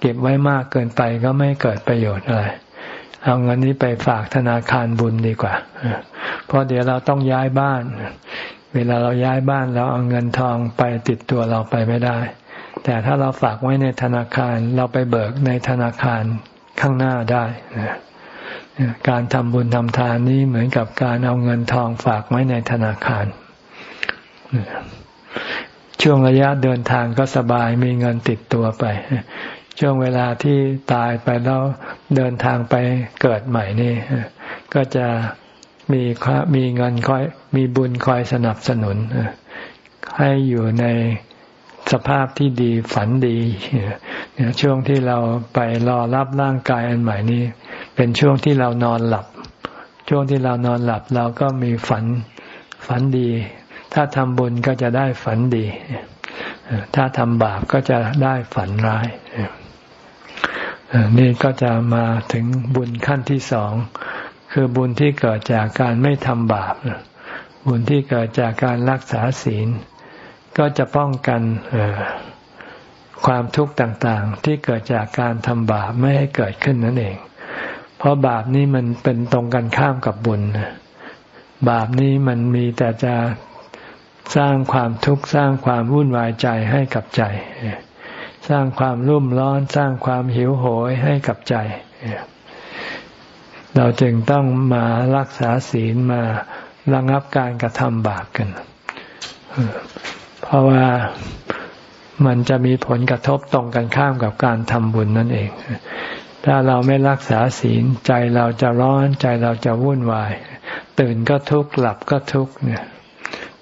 A: เก็บไว้มากเกินไปก็ไม่เกิดประโยชน์อะไร เอาเงินนี้ไปฝากธนาคารบุญดีกว่า เพราะเดี๋ยวเราต้องย้ายบ้าน เวลาเราย้ายบ้านเราเอาเงินทองไปติดตัวเราไปไม่ได้ แต่ถ้าเราฝากไว้ในธนาคารเราไปเบิกในธนาคารข้างหน้าได้การทำบุญทำทานนี้เหมือนกับการเอาเงินทองฝากไว้ในธนาคาร ช่วงระยะเดินทางก็สบายมีเงินติดตัวไป ช่วงเวลาที่ตายไปแล้วเดินทางไปเกิดใหม่นี่ ก็จะมีมีเงินคอยมีบุญคอยสนับสนุน ให้อยู่ในสภาพที่ดีฝันดีช่วงที่เราไปรอรับร่างกายอันใหม่นี้ เป็นช่วงที่เรานอนหลับ ช่วงที่เรานอนหลับเราก็มีฝันฝันดี ถ้าทำบุญก็จะได้ฝันดี ถ้าทำบาปก็จะได้ฝันร้าย นี่ก็จะมาถึงบุญขั้นที่สอง คือบุญที่เกิดจากการไม่ทำบาป บุญที่เกิดจากการรักษาศีล ก็จะป้องกันความทุกข์ต่างๆ ที่เกิดจากการทำบาปไม่ให้เกิดขึ้นนั่นเอง เพราะบาปนี้มันเป็นตรงกันข้ามกับบุญ บาปนี้มันมีแต่จะ สร้างความทุกข์สร้างความวุ่นวายใจให้กับใจ สร้างความรุ่มร้อนสร้างความหิวโหยให้กับใจ เราจึงต้องมารักษาศีลมาระงับการกระทำบาปกัน เพราะว่ามันจะมีผลกระทบตรงกันข้ามกับการทำบุญนั่นเอง ถ้าเราไม่รักษาศีลใจเราจะร้อนใจเราจะวุ่นวาย ตื่นก็ทุกข์หลับก็ทุกข์เนี่ย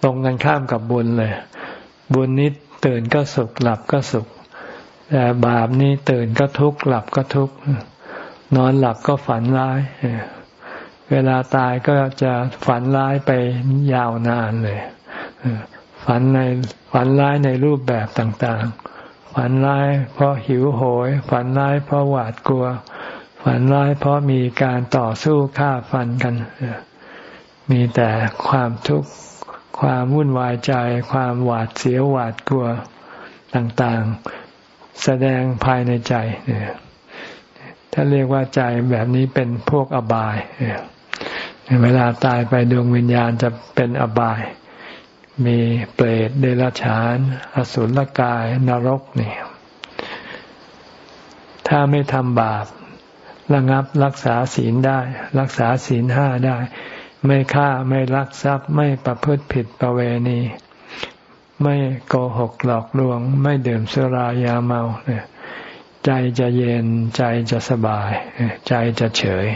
A: รงกันข้ามกับบุญเลย บุญนี้ตื่นก็สุขหลับก็สุข แต่บาปนี้ตื่นก็ทุกข์หลับก็ทุกข์นอนหลับก็ฝันร้าย เวลาตายก็จะฝันร้ายไปยาวนานเลยฝันในฝันร้ายในรูปแบบต่างๆ ฝันร้ายเพราะหิวโหย ฝันร้ายเพราะหวาดกลัว ฝันร้ายเพราะมีการต่อสู้ฆ่าฟันกัน มีแต่ความทุกข์ ความวุ่นวายใจ ความหวาดเสียวหวาดกลัวต่างๆ แสดงภายในใจถ้าเรียกว่าใจแบบนี้เป็นพวกอบายเวลาตายไปดวงวิญญาณจะเป็นอบาย มีเปรตเดรัจฉาน อสุรกายนรกนี่ถ้าไม่ทำบาประงับรักษาศีลได้ รักษาศีลห้าได้ ไม่ฆ่าไม่ลักทรัพย์ไม่ประพฤติผิดประเวณี ไม่โกหกหลอกลวง ไม่ดื่มสุรายาเมาใจจะเย็นใจจะสบาย ใจจะเฉย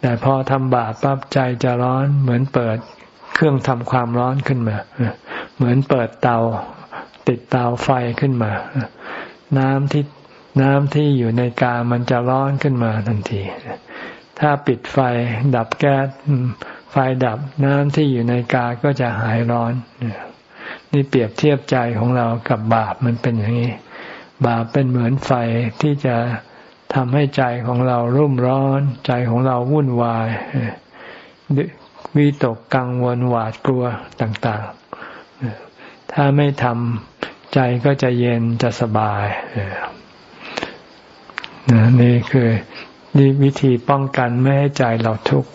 A: แต่พอทำบาปปั๊บใจจะร้อนเหมือนเปิดเครื่องทำความร้อนขึ้นมา เหมือนเปิดเตา ติดเตาไฟขึ้นมา น้ำที่น้ำที่อยู่ในกามันจะร้อนขึ้นมาทันที ถ้าปิดไฟดับแก๊สไฟดับน้ำที่อยู่ในกาก็จะหายร้อน นี่เปรียบเทียบใจของเรากับบาปมันเป็นอย่างนี้ บาปเป็นเหมือนไฟที่จะทำให้ใจของเรารุ่มร้อน ใจของเราวุ่นวายวิตกกังวลหวาดกลัวต่างๆ ถ้าไม่ทำใจก็จะเย็นจะสบายนี่คือ นี่วิธีป้องกันไม่ให้ใจเราทุกข์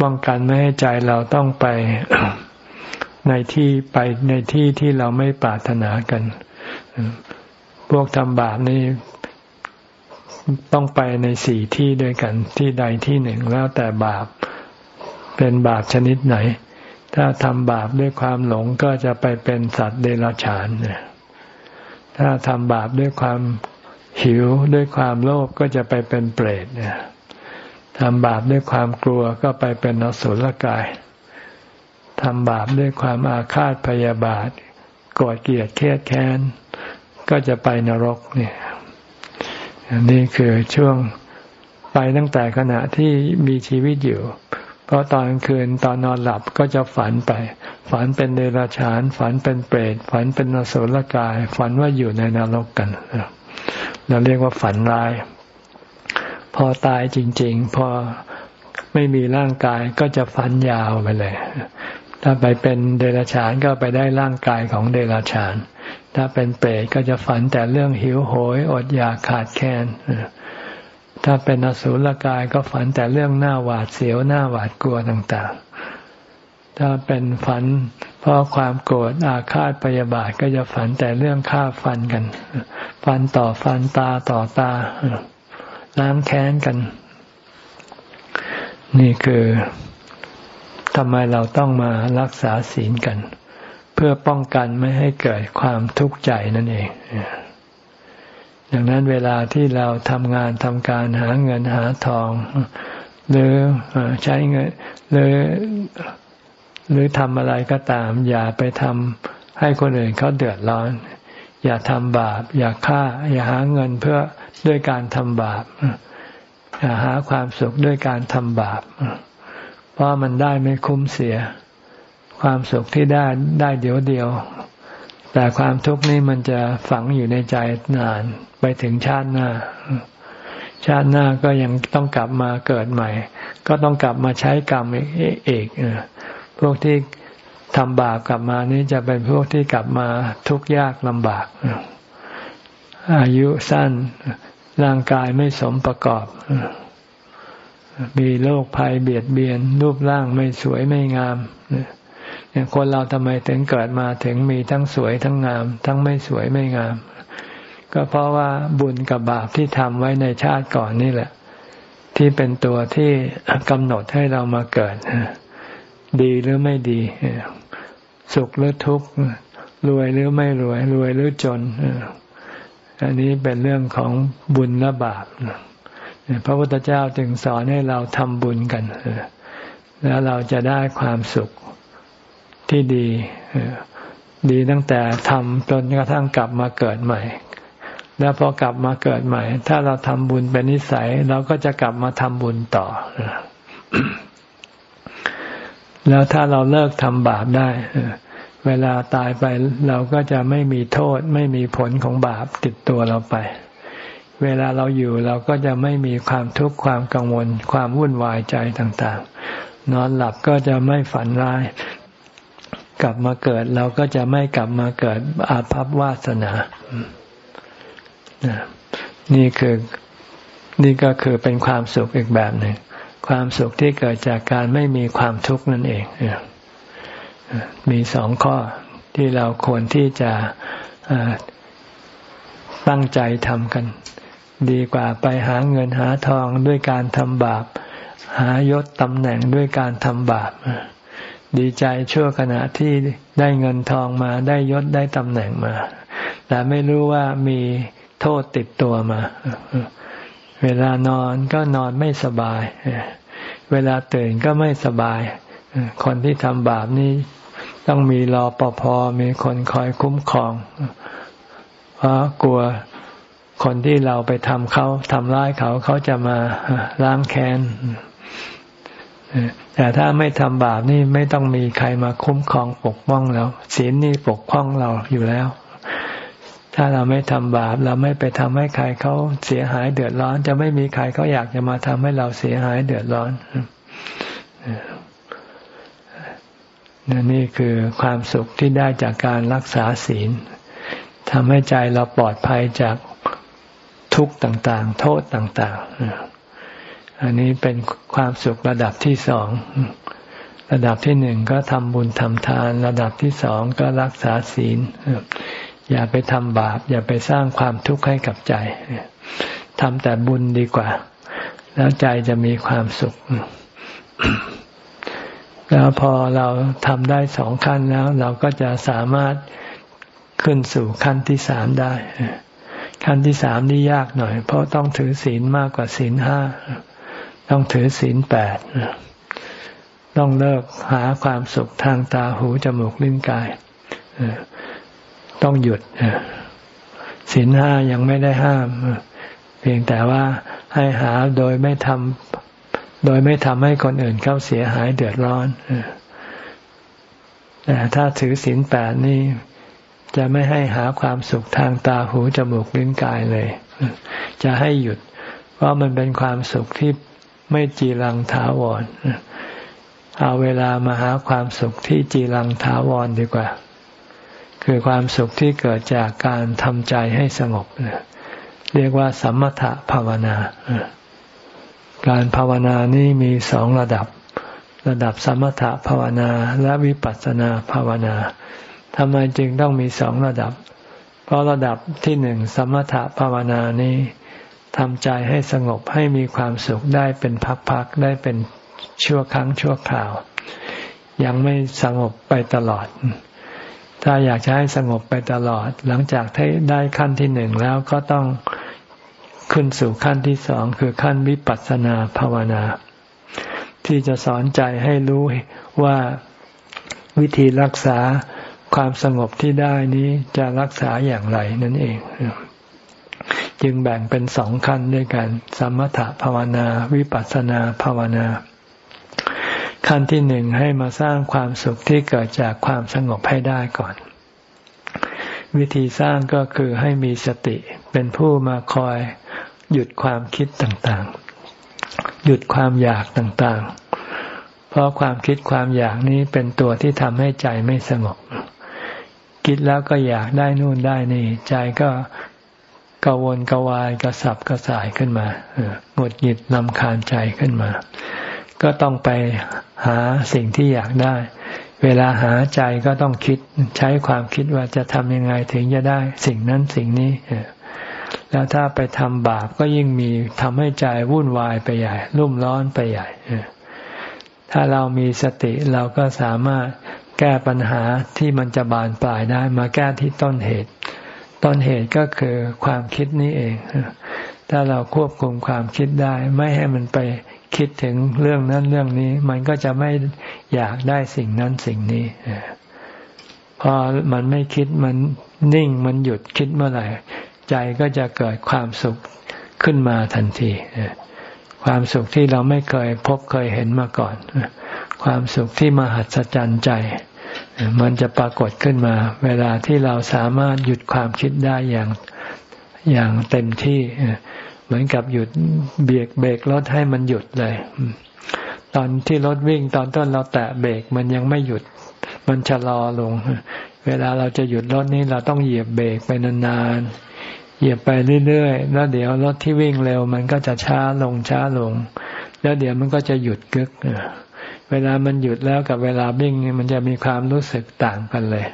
A: ป้องกันไม่ให้ใจเราต้องไปในที่ไปในที่ที่เราไม่ปรารถนากัน พวกทำบาปนี่ต้องไปในสี่ที่ด้วยกัน ที่ใดที่หนึ่งแล้วแต่บาปเป็นบาปชนิดไหน ถ้าทำบาปด้วยความหลงก็จะไปเป็นสัตว์เดรัจฉานถ้าทำบาปด้วยความ หิวด้วยความโลภก็จะไปเป็นเปรตเนี่ยทำบาปด้วยความกลัวก็ไปเป็นนสุลกายทำบาปด้วยความอาฆาตพยาบาทโกรธเกลียดเครียดแค้น ก็จะไปนรกเนี่ยนี่คือช่วงไปตั้งแต่ขณะที่มีชีวิตอยู่ เพราะตอนคืนตอนนอนหลับก็จะฝันไป ฝันเป็นเดรัจฉาน ฝันเป็นเปรต ฝันเป็นนสุลกาย ฝันว่าอยู่ในนรกกัน เราเรียกว่าฝันร้าย พอตายจริง ๆ พอไม่มีร่างกายก็จะฝันยาวไปเลย ถ้าไปเป็นเดรัจฉานก็ไปได้ร่างกายของเดรัจฉาน ถ้าเป็นเปรตก็จะฝันแต่เรื่องหิวโหยอดอยากขาดแคลนถ้าเป็นอสุรกายก็ฝันแต่เรื่องหน้าหวาดเสียวหน้าหวาดกลัวต่างๆ ถ้าเป็นฝัน เพราะความโกรธอาฆาตพยาบาทก็จะฝันแต่เรื่องฆ่าฟันกัน ฟันต่อฟันตาต่อตาล้างแค้นกัน นี่คือทำไมเราต้องมารักษาศีลกัน เพื่อป้องกันไม่ให้เกิดความทุกข์ใจนั่นเองดังนั้นเวลาที่เราทำงานทำการหาเงินหาทอง หรือใช้เงินหรือ หรือทำอะไรก็ตาม อย่าไปทำให้คนอื่นเขาเดือดร้อน อย่าทำบาป อย่าฆ่า อย่าหาเงินเพื่อด้วยการทำบาป อย่าหาความสุขด้วยการทำบาป เพราะมันได้ไม่คุ้มเสีย ความสุขที่ได้ได้เดี๋ยวเดียว แต่ความทุกข์นี่มันจะฝังอยู่ในใจนานไปถึงชาติหน้าชาติหน้าก็ยังต้องกลับมาเกิดใหม่ ก็ต้องกลับมาใช้กรรมอีก พวกที่ทำบาปกลับมานี่จะเป็นพวกที่กลับมาทุกข์ยากลำบาก อายุสั้นร่างกายไม่สมประกอบ มีโรคภัยเบียดเบียน รูปร่างไม่สวยไม่งามคนเราทำไมถึงเกิดมาถึงมีทั้งสวยทั้งงาม ทั้งไม่สวยไม่งาม ก็เพราะว่าบุญกับบาปที่ทำไว้ในชาติก่อนนี่แหละ ที่เป็นตัวที่กำหนดให้เรามาเกิด ดีหรือไม่ดี สุขหรือทุกข์รวยหรือไม่รวย รวยหรือจน อันนี้เป็นเรื่องของบุญและบาปพระพุทธเจ้าจึงสอนให้เราทำบุญกัน แล้วเราจะได้ความสุขที่ดีดีตั้งแต่ทำจนกระทั่งกลับมาเกิดใหม่ แล้วพอกลับมาเกิดใหม่ ถ้าเราทำบุญเป็นนิสัย เราก็จะกลับมาทำบุญต่อ แล้วถ้าเราเลิกทำบาปได้ เวลาตายไปเราก็จะไม่มีโทษ ไม่มีผลของบาปติดตัวเราไป เวลาเราอยู่เราก็จะไม่มีความทุกข์ความกังวล ความวุ่นวายใจต่างๆ นอนหลับก็จะไม่ฝันร้าย กลับมาเกิดเราก็จะไม่กลับมาเกิดอาภัพวาสนานี่คือนี่ก็คือเป็นความสุขอีกแบบหนึ่ง ความสุขที่เกิดจากการไม่มีความทุกข์นั่นเองมีสองข้อที่เราควรที่จะตั้งใจทำกัน ดีกว่าไปหาเงินหาทองด้วยการทำบาป หายศตำแหน่งด้วยการทำบาปดีใจชั่วขณะที่ได้เงินทองมาได้ยศได้ตำแหน่งมา แต่ไม่รู้ว่ามีโทษติดตัวมา เวลานอนก็นอนไม่สบาย เวลาตื่นก็ไม่สบาย คนที่ทำบาปนี่ต้องมีรอปภมีคนคอยคุ้มครอง เพราะกลัวคนที่เราไปทำเขาทำร้ายเขาเขาจะมาล้างแค้นแต่ถ้าไม่ทำบาปนี่ไม่ต้องมีใครมาคุ้มครองปกป้องเราศีลนี่ปกป้องเราอยู่แล้ว ถ้าเราไม่ทำบาป เราไม่ไปทำให้ใครเขาเสียหายเดือดร้อน จะไม่มีใครเขาอยากจะมาทำให้เราเสียหายเดือดร้อนนี่คือความสุขที่ได้จากการรักษาศีลทำให้ใจเราปลอดภัยจากทุกข์ต่างๆ โทษต่างๆ อันนี้เป็นความสุขระดับที่สอง ระดับที่หนึ่งก็ทำบุญทำทาน ระดับที่สองก็รักษาศีล อย่าไปทำบาป อย่าไปสร้างความทุกข์ให้กับใจทำแต่บุญดีกว่า แล้วใจจะมีความสุข แล้วพอเราทำได้สองขั้นแล้ว เราก็จะสามารถขึ้นสู่ขั้นที่สามได้ ขั้นที่สามนี่ยากหน่อย เพราะต้องถือศีลมากกว่าศีลห้า ต้องถือศีลแปด ต้องเลิกหาความสุขทางตาหูจมูกลิ้นกาย ต้องหยุดศีลห้ายังไม่ได้ห้าม เพียงแต่ว่าให้หาโดยไม่ทำโดยไม่ทำให้คนอื่นเขาเสียหายเดือดร้อนแต่ถ้าถือศีลแปดนี่จะไม่ให้หาความสุขทางตาหูจมูกลิ้นกายเลย จะให้หยุด เพราะมันเป็นความสุขที่ไม่จีรังถาวรเอาเวลามาหาความสุขที่จีรังถาวรดีกว่า คือความสุขที่เกิดจากการทำใจให้สงบเรียกว่าสัมมถภาวนา การภาวนานี้มีสองระดับ ระดับสมถภาวนาและวิปัสสนาภาวนาทำไมจึงต้องมีสองระดับ เพราะระดับที่หนึ่งสมถภาวนานี้ทำใจให้สงบให้มีความสุขได้เป็นพักๆได้เป็นชั่วครั้งชั่วคราว ยังไม่สงบไปตลอด ถ้าอยากจะให้สงบไปตลอด หลังจากได้ขั้นที่หนึ่งแล้วก็ต้องขึ้นสู่ขั้นที่สองคือขั้นวิปัสสนาภาวนา ที่จะสอนใจให้รู้ว่าวิธีรักษาความสงบที่ได้นี้จะรักษาอย่างไรนั่นเอง จึงแบ่งเป็นสองขั้นด้วยกัน สมถภาวนา วิปัสสนาภาวนา ขั้นที่หนึ่งให้มาสร้างความสุขที่เกิดจากความสงบให้ได้ก่อน วิธีสร้างก็คือให้มีสติเป็นผู้มาคอยหยุดความคิดต่างๆ หยุดความอยากต่างๆ เพราะความคิดความอยากนี้เป็นตัวที่ทำให้ใจไม่สงบ คิดแล้วก็อยากได้นู่นได้นี่ ใจก็กวนกวายกระสับกระส่ายขึ้นมาหงุดหงิดลำคาญใจขึ้นมา ก็ต้องไปหาสิ่งที่อยากได้ เวลาหาใจก็ต้องคิดใช้ความคิดว่าจะทำยังไงถึงจะได้ สิ่งนั้นสิ่งนี้แล้วถ้าไปทำบาปก็ยิ่งมีทำให้ใจวุ่นวายไปใหญ่ รุ่มร้อนไปใหญ่ถ้าเรามีสติเราก็สามารถแก้ปัญหาที่มันจะบานปลายได้ มาแก้ที่ต้นเหตุ ต้นเหตุก็คือความคิดนี้เอง ถ้าเราควบคุมความคิดได้ ไม่ให้มันไป คิดถึงเรื่องนั้นเรื่องนี้ มันก็จะไม่อยากได้สิ่งนั้นสิ่งนี้พอมันไม่คิดมันนิ่งมันหยุดคิดเมื่อไหร่ ใจก็จะเกิดความสุขขึ้นมาทันทีความสุขที่เราไม่เคยพบเคยเห็นมาก่อน ความสุขที่มหัศจรรย์ใจ มันจะปรากฏขึ้นมา เวลาที่เราสามารถหยุดความคิดได้อย่างอย่างเต็มที่ เหมือนกับหยุดเบรกเบรกรถให้มันหยุดเลย ตอนที่รถวิ่งตอนต้นเราแตะเบรกมันยังไม่หยุด มันชะลอลง เวลาเราจะหยุดรถนี้เราต้องเหยียบเบรกไปนานๆ เหยียบไปเรื่อยๆ แล้วเดี๋ยวรถที่วิ่งเร็ว มันก็จะช้าลงช้าลง แล้วเดี๋ยวมันก็จะหยุดกึก เวลามันหยุดแล้วกับเวลาวิ่งมันจะมีความรู้สึกต่างกันเลย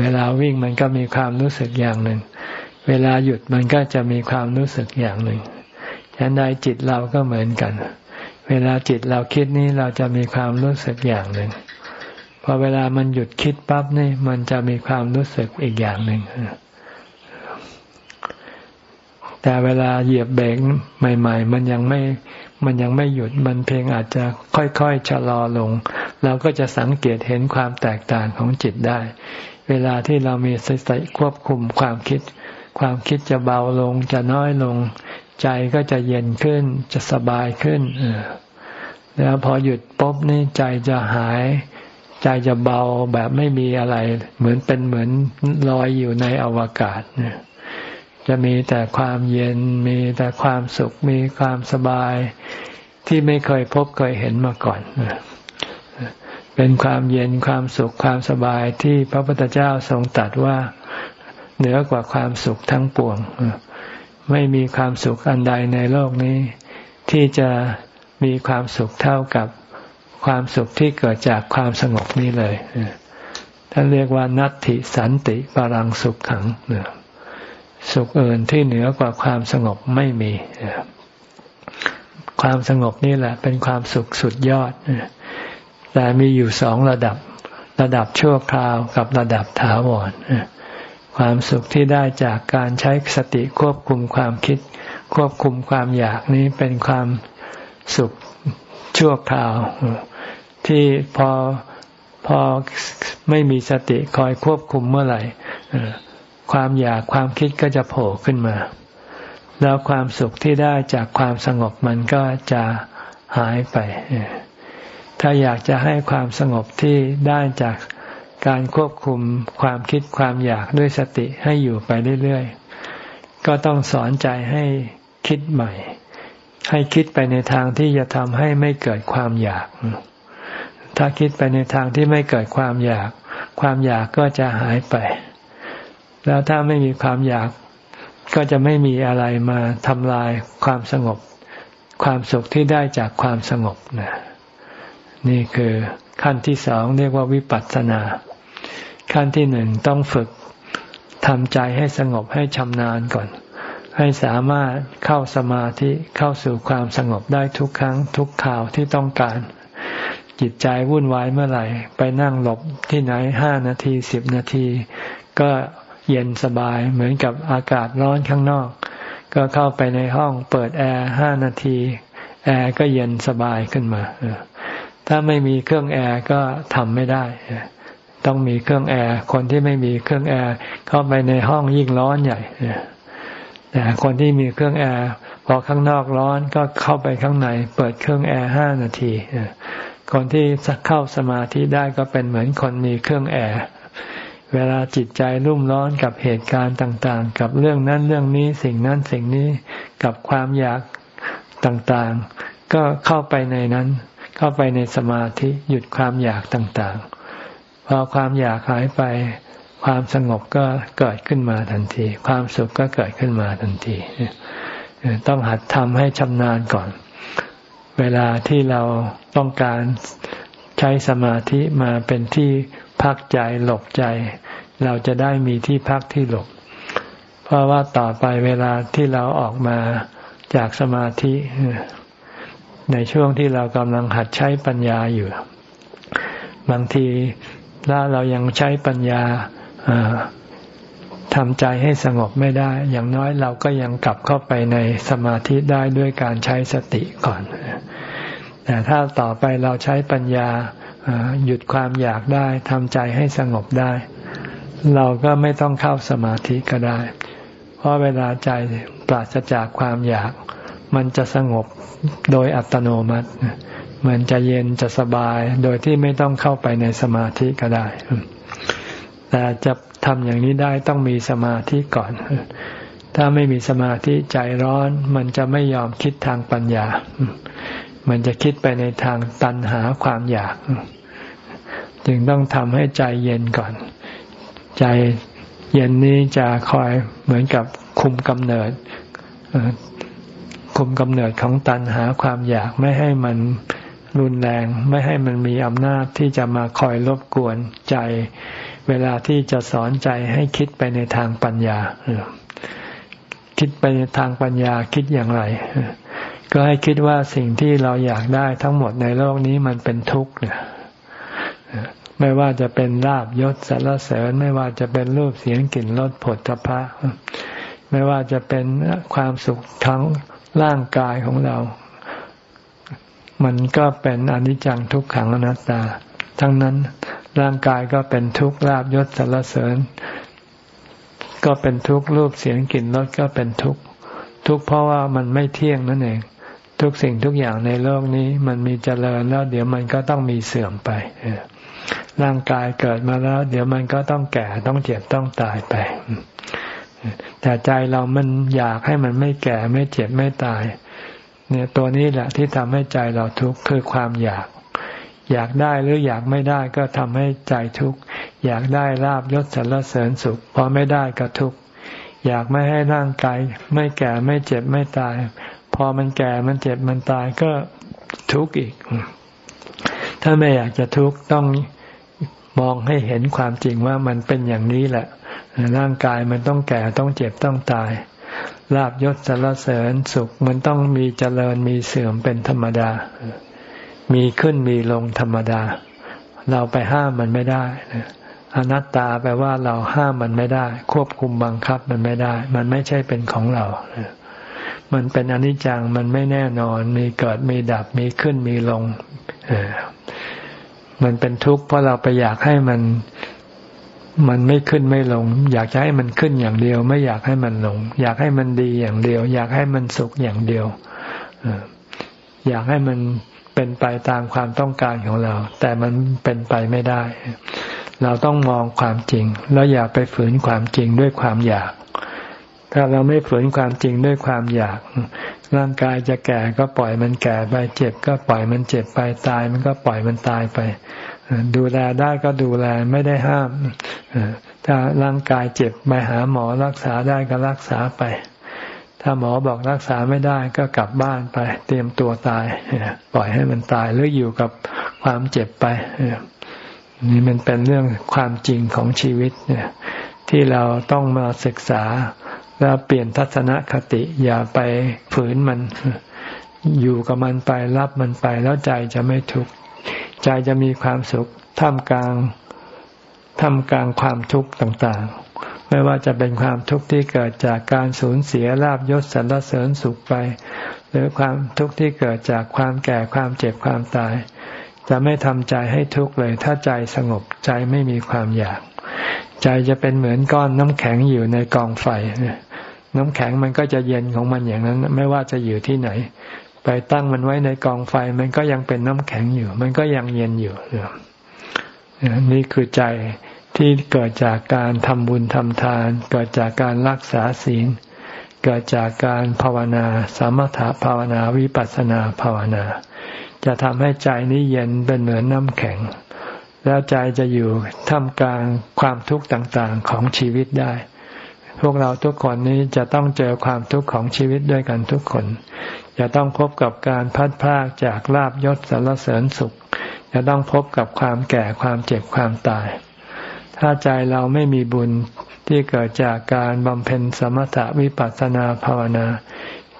A: เวลาวิ่งมันก็มีความรู้สึกอย่างหนึ่ง เวลาหยุดมันก็จะมีความรู้สึกอย่างหนึ่งฉะนั้นใดจิตเราก็เหมือนกัน เวลาจิตเราคิดนี้เราจะมีความรู้สึกอย่างหนึ่ง พอเวลามันหยุดคิดปั๊บนี่มันจะมีความรู้สึกอีกอย่างหนึ่ง แต่เวลาเหยียบเบรกใหม่ ๆ มันยังไม่ มันยังไม่หยุด มันเพียงอาจจะค่อยๆชะลอลง เราก็จะสังเกตเห็นความแตกต่างของจิตได้ เวลาที่เรามีสติควบคุมความคิด ความคิดจะเบาลงจะน้อยลง ใจก็จะเย็นขึ้นจะสบายขึ้นแล้วพอหยุดปุ๊บนี่ใจจะหาย ใจจะเบาแบบไม่มีอะไร เหมือนเป็นเหมือนลอยอยู่ในอวกาศจะมีแต่ความเย็นมีแต่ความสุขมีความสบาย ที่ไม่เคยพบเคยเห็นมาก่อนเป็นความเย็นความสุขความสบายที่พระพุทธเจ้าทรงตรัสว่า เหนือกว่าความสุขทั้งปวง ไม่มีความสุขอันใดในโลกนี้ ที่จะมีความสุขเท่ากับความสุขที่เกิดจากความสงบนี้เลยท่านเรียกว่านัตติสันติปรังสุขขังสุขอื่นที่เหนือกว่าความสงบไม่มีความสงบนี่แหละ เป็นความสุขสุดยอดแต่มีอยู่สองระดับ ระดับชั่วคราวกับระดับถาวร ความสุขที่ได้จากการใช้สติควบคุมความคิด ควบคุมความอยากนี้เป็นความสุขชั่วคราว ที่พอพอไม่มีสติคอยควบคุมเมื่อไหร่ความอยากความคิดก็จะโผล่ขึ้นมา แล้วความสุขที่ได้จากความสงบมันก็จะหายไป ถ้าอยากจะให้ความสงบที่ได้จาก การควบคุมความคิดความอยากด้วยสติให้อยู่ไปเรื่อยๆ ก็ต้องสอนใจให้คิดใหม่ ให้คิดไปในทางที่จะทำให้ไม่เกิดความอยาก ถ้าคิดไปในทางที่ไม่เกิดความอยาก ความอยากก็จะหายไป แล้วถ้าไม่มีความอยากก็จะไม่มีอะไรมาทำลายความสงบ ความสุขที่ได้จากความสงบนะนี่คือขั้นที่สองเรียกว่าวิปัสสนา ขั้นที่หนึ่งต้องฝึกทำใจให้สงบให้ชำนาญก่อน ให้สามารถเข้าสมาธิเข้าสู่ความสงบได้ทุกครั้งทุกข่าวที่ต้องการ จิตใจวุ่นวายเมื่อไหร่ ไปนั่งหลบที่ไหนห้านาทีสิบนาที ก็เย็นสบายเหมือนกับอากาศร้อนข้างนอก ก็เข้าไปในห้องเปิดแอร์ห้านาที แอร์ก็เย็นสบายขึ้นมาถ้าไม่มีเครื่องแอร์ก็ทำไม่ได้ ต้องมีเครื่องแอร์ คนที่ไม่มีเครื่องแอร์เข้าไปในห้องยิ่งร้อนใหญ่แต่คนที่มีเครื่องแอร์พอข้างนอกร้อนก็เข้าไปข้างใน เปิดเครื่องแอร์ห้านาทีคนที่เข้าสมาธิได้ก็เป็นเหมือนคนมีเครื่องแอร์เวลาจิตใจรุ่มร้อนกับเหตุการณ์ต่างๆ กับเรื่องนั้นเรื่องนี้สิ่งนั้นสิ่งนี้กับความอยากต่างๆ ก็เข้าไปในนั้น เข้าไปในสมาธิหยุดความอยากต่างๆ พอความอยากหายไป ความสงบก็เกิดขึ้นมาทันที ความสุขก็เกิดขึ้นมาทันทีต้องหัดทำให้ชำนาญก่อน เวลาที่เราต้องการใช้สมาธิมาเป็นที่พักใจหลบใจ เราจะได้มีที่พักที่หลบ เพราะว่าต่อไปเวลาที่เราออกมาจากสมาธิ ในช่วงที่เรากำลังหัดใช้ปัญญาอยู่ บางที ถ้าเรายังใช้ปัญญาทำใจให้สงบไม่ได้ อย่างน้อยเราก็ยังกลับเข้าไปในสมาธิได้ด้วยการใช้สติก่อน แต่ถ้าต่อไปเราใช้ปัญญาหยุดความอยากได้ทำใจให้สงบได้ เราก็ไม่ต้องเข้าสมาธิก็ได้ เพราะเวลาใจปราศจากความอยาก มันจะสงบโดยอัตโนมัติ มันจะเย็นจะสบายโดยที่ไม่ต้องเข้าไปในสมาธิก็ได้ แต่จะทำอย่างนี้ได้ต้องมีสมาธิก่อน ถ้าไม่มีสมาธิใจร้อน มันจะไม่ยอมคิดทางปัญญา มันจะคิดไปในทางตันหาความอยาก จึงต้องทำให้ใจเย็นก่อน ใจเย็นนี้จะคอยเหมือนกับคุมกำเนิดคุมกำเนิดของตันหาความอยากไม่ให้มัน รุนแรงไม่ให้มันมีอำนาจที่จะมาคอยรบกวนใจ เวลาที่จะสอนใจให้คิดไปในทางปัญญาคิดไปในทางปัญญาคิดอย่างไร ก็ให้คิดว่าสิ่งที่เราอยากได้ทั้งหมดในโลกนี้มันเป็นทุกข์เนี่ยไม่ว่าจะเป็นลาบยศสารเสริญ ไม่ว่าจะเป็นรูปเสียงกลิ่นรสผลพระไม่ว่าจะเป็นความสุขทั้งร่างกายของเรา มันก็เป็นอนิจจังทุกขังอนัตตา ทั้งนั้นร่างกายก็เป็นทุกข์ลาบยศสรรเสริญ ก็เป็นทุกข์รูปเสียงกลิ่นรสก็เป็นทุกข์ทุกข์เพราะว่ามันไม่เที่ยงนั่นเอง ทุกสิ่งทุกอย่างในโลกนี้ มันมีเจริญแล้วเดี๋ยวมันก็ต้องมีเสื่อมไปร่างกายเกิดมาแล้ว เดี๋ยวมันก็ต้องแก่ต้องเจ็บต้องตายไป แต่ใจเรามันอยากให้มันไม่แก่ไม่เจ็บไม่ตาย เนี่ยตัวนี้แหละที่ทำให้ใจเราทุกข์คือความอยาก อยากได้หรืออยากไม่ได้ก็ทำให้ใจทุกข์อยากได้ลาบยศสรรเสริญสุขพอไม่ได้ก็ทุกข์อยากไม่ให้ร่างกายไม่แก่ไม่เจ็บไม่ตาย พอมันแก่มันเจ็บมันตายก็ทุกข์อีก ถ้าไม่อยากจะทุกข์ต้องมองให้เห็นความจริงว่ามันเป็นอย่างนี้แหละร่างกายมันต้องแก่ต้องเจ็บต้องตาย ลาบยศสรรเสริญสุขมันต้องมีเจริญมีเสื่อมเป็นธรรมดา มีขึ้นมีลงธรรมดา เราไปห้ามมันไม่ได้อนัตตาแปลว่าเราห้ามมันไม่ได้ ควบคุมบังคับมันไม่ได้ มันไม่ใช่เป็นของเรา มันเป็นอนิจจังมันไม่แน่นอน มีเกิดมีดับมีขึ้นมีลงมันเป็นทุกข์เพราะเราไปอยากให้มัน มันไม่ขึ้นไม่ลง อยากจะให้มันขึ้นอย่างเดียว ไม่อยากให้มันลง อยากให้มันดีอย่างเดียว อยากให้มันสุขอย่างเดียวอยากให้มันเป็นไปตามความต้องการของเรา แต่มันเป็นไปไม่ได้ เราต้องมองความจริง แล้วอย่าไปฝืนความจริงด้วยความอยาก ถ้าเราไม่ฝืนความจริงด้วยความอยาก ร่างกายจะแก่ก็ปล่อยมันแก่ไป เจ็บก็ปล่อยมันเจ็บไป ตายมันก็ปล่อยมันตายไป ดูแลได้ก็ดูแลไม่ได้ห้ามถ้าร่างกายเจ็บไปหาหมอรักษาได้ก็รักษาไป ถ้าหมอบอกรักษาไม่ได้ก็กลับบ้านไป เตรียมตัวตายปล่อยให้มันตายหรืออยู่กับความเจ็บไปนี่มันเป็นเรื่องความจริงของชีวิตเนี่ยที่เราต้องมาศึกษาแล้วเปลี่ยนทัศนคติ อย่าไปฝืนมัน อยู่กับมันไปรับมันไปแล้วใจจะไม่ทุกข์ ใจจะมีความสุขท่ามกลางท่ามกลางความทุกข์ต่างๆ ไม่ว่าจะเป็นความทุกข์ที่เกิดจากการสูญเสียลาบยศสรรเสริญสุขไป หรือความทุกข์ที่เกิดจากความแก่ความเจ็บความตาย จะไม่ทำใจให้ทุกข์เลย ถ้าใจสงบใจไม่มีความอยาก ใจจะเป็นเหมือนก้อนน้ำแข็งอยู่ในกองไฟน้ำแข็งมันก็จะเย็นของมันอย่างนั้น ไม่ว่าจะอยู่ที่ไหน ไปตั้งมันไว้ในกองไฟ มันก็ยังเป็นน้ำแข็งอยู่ มันก็ยังเย็นอยู่นี่คือใจที่เกิดจากการทำบุญทำทาน เกิดจากการรักษาศีล เกิดจากการภาวนา สมถะภาวนาวิปัสสนาภาวนา จะทำให้ใจนี้เย็นเป็นเหมือนน้ำแข็ง แล้วใจจะอยู่ท่ามกลางความทุกข์ต่างๆของชีวิตได้ พวกเราทุกคนนี้จะต้องเจอความทุกข์ของชีวิตด้วยกันทุกคน จะต้องพบกับการพัดพากจากลาบยศสารเสริญสุข จะต้องพบกับความแก่ความเจ็บความตาย ถ้าใจเราไม่มีบุญที่เกิดจากการบำเพ็ญสมถะวิปัสสนาภาวนา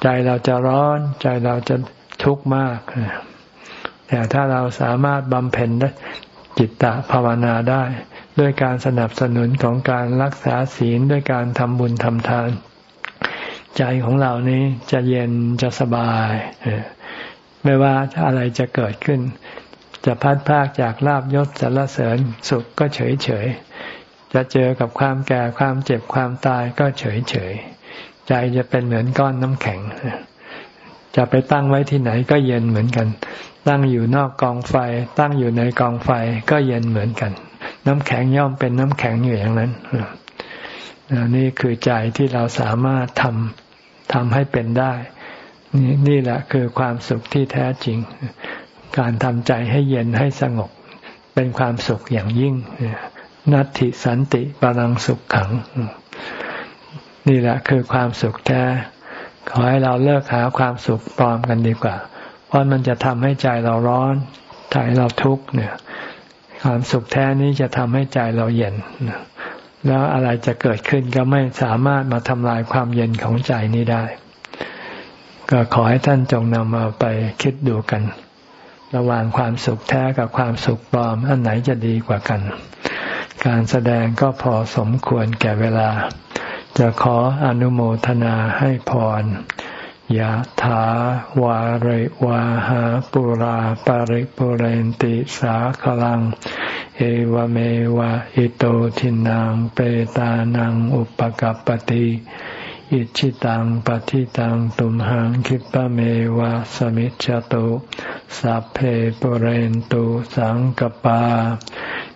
A: ใจเราจะร้อนใจเราจะทุกข์มาก แต่ถ้าเราสามารถบำเพ็ญจิตตภาวนาได้ ด้วยการสนับสนุนของการรักษาศีลด้วยการทำบุญทำทาน ใจของเรานี้จะเย็นจะสบาย ไม่ว่าอะไรจะเกิดขึ้น จะพัดพากจากลาบยศสารเสริญสุขก็เฉยเฉยจะเจอกับความแก่ความเจ็บความตายก็เฉยเฉยใจจะเป็นเหมือนก้อนน้ำแข็ง จะไปตั้งไว้ที่ไหนก็เย็นเหมือนกัน ตั้งอยู่นอกกองไฟ ตั้งอยู่ในกองไฟก็เย็นเหมือนกัน น้ำแข็งย่อมเป็นน้ำแข็งอยู่อย่างนั้นนี่คือใจที่เราสามารถทำทำให้เป็นได้ นี่นี่แหละคือความสุขที่แท้จริง การทำใจให้เย็นให้สงบ เป็นความสุขอย่างยิ่งนัตติสันติบาลังสุขขัง นี่แหละคือความสุขแท้ ขอให้เราเลิกหาความสุขปลอมกันดีกว่า เพราะมันจะทำให้ใจเราร้อนใจเราทุกข์เนี่ย ความสุขแท้นี้จะทำให้ใจเราเย็นแล้วอะไรจะเกิดขึ้นก็ไม่สามารถมาทำลายความเย็นของใจนี้ได้ ก็ขอให้ท่านจงนำมาไปคิดดูกัน ระหว่างความสุขแท้กับความสุขปลอม อันไหนจะดีกว่ากัน การแสดงก็พอสมควรแก่เวลา จะขออนุโมทนาให้พร ยะถาวาริวาหาปุราปาริปุเรนติสาคลัง เอวเมวะอิโตทินังเปตานังอุปกัปติอิชิตังปฏิตังตุมหังคิปะเมวะสมิจจตุสัพเพปุเรนตุสังกปา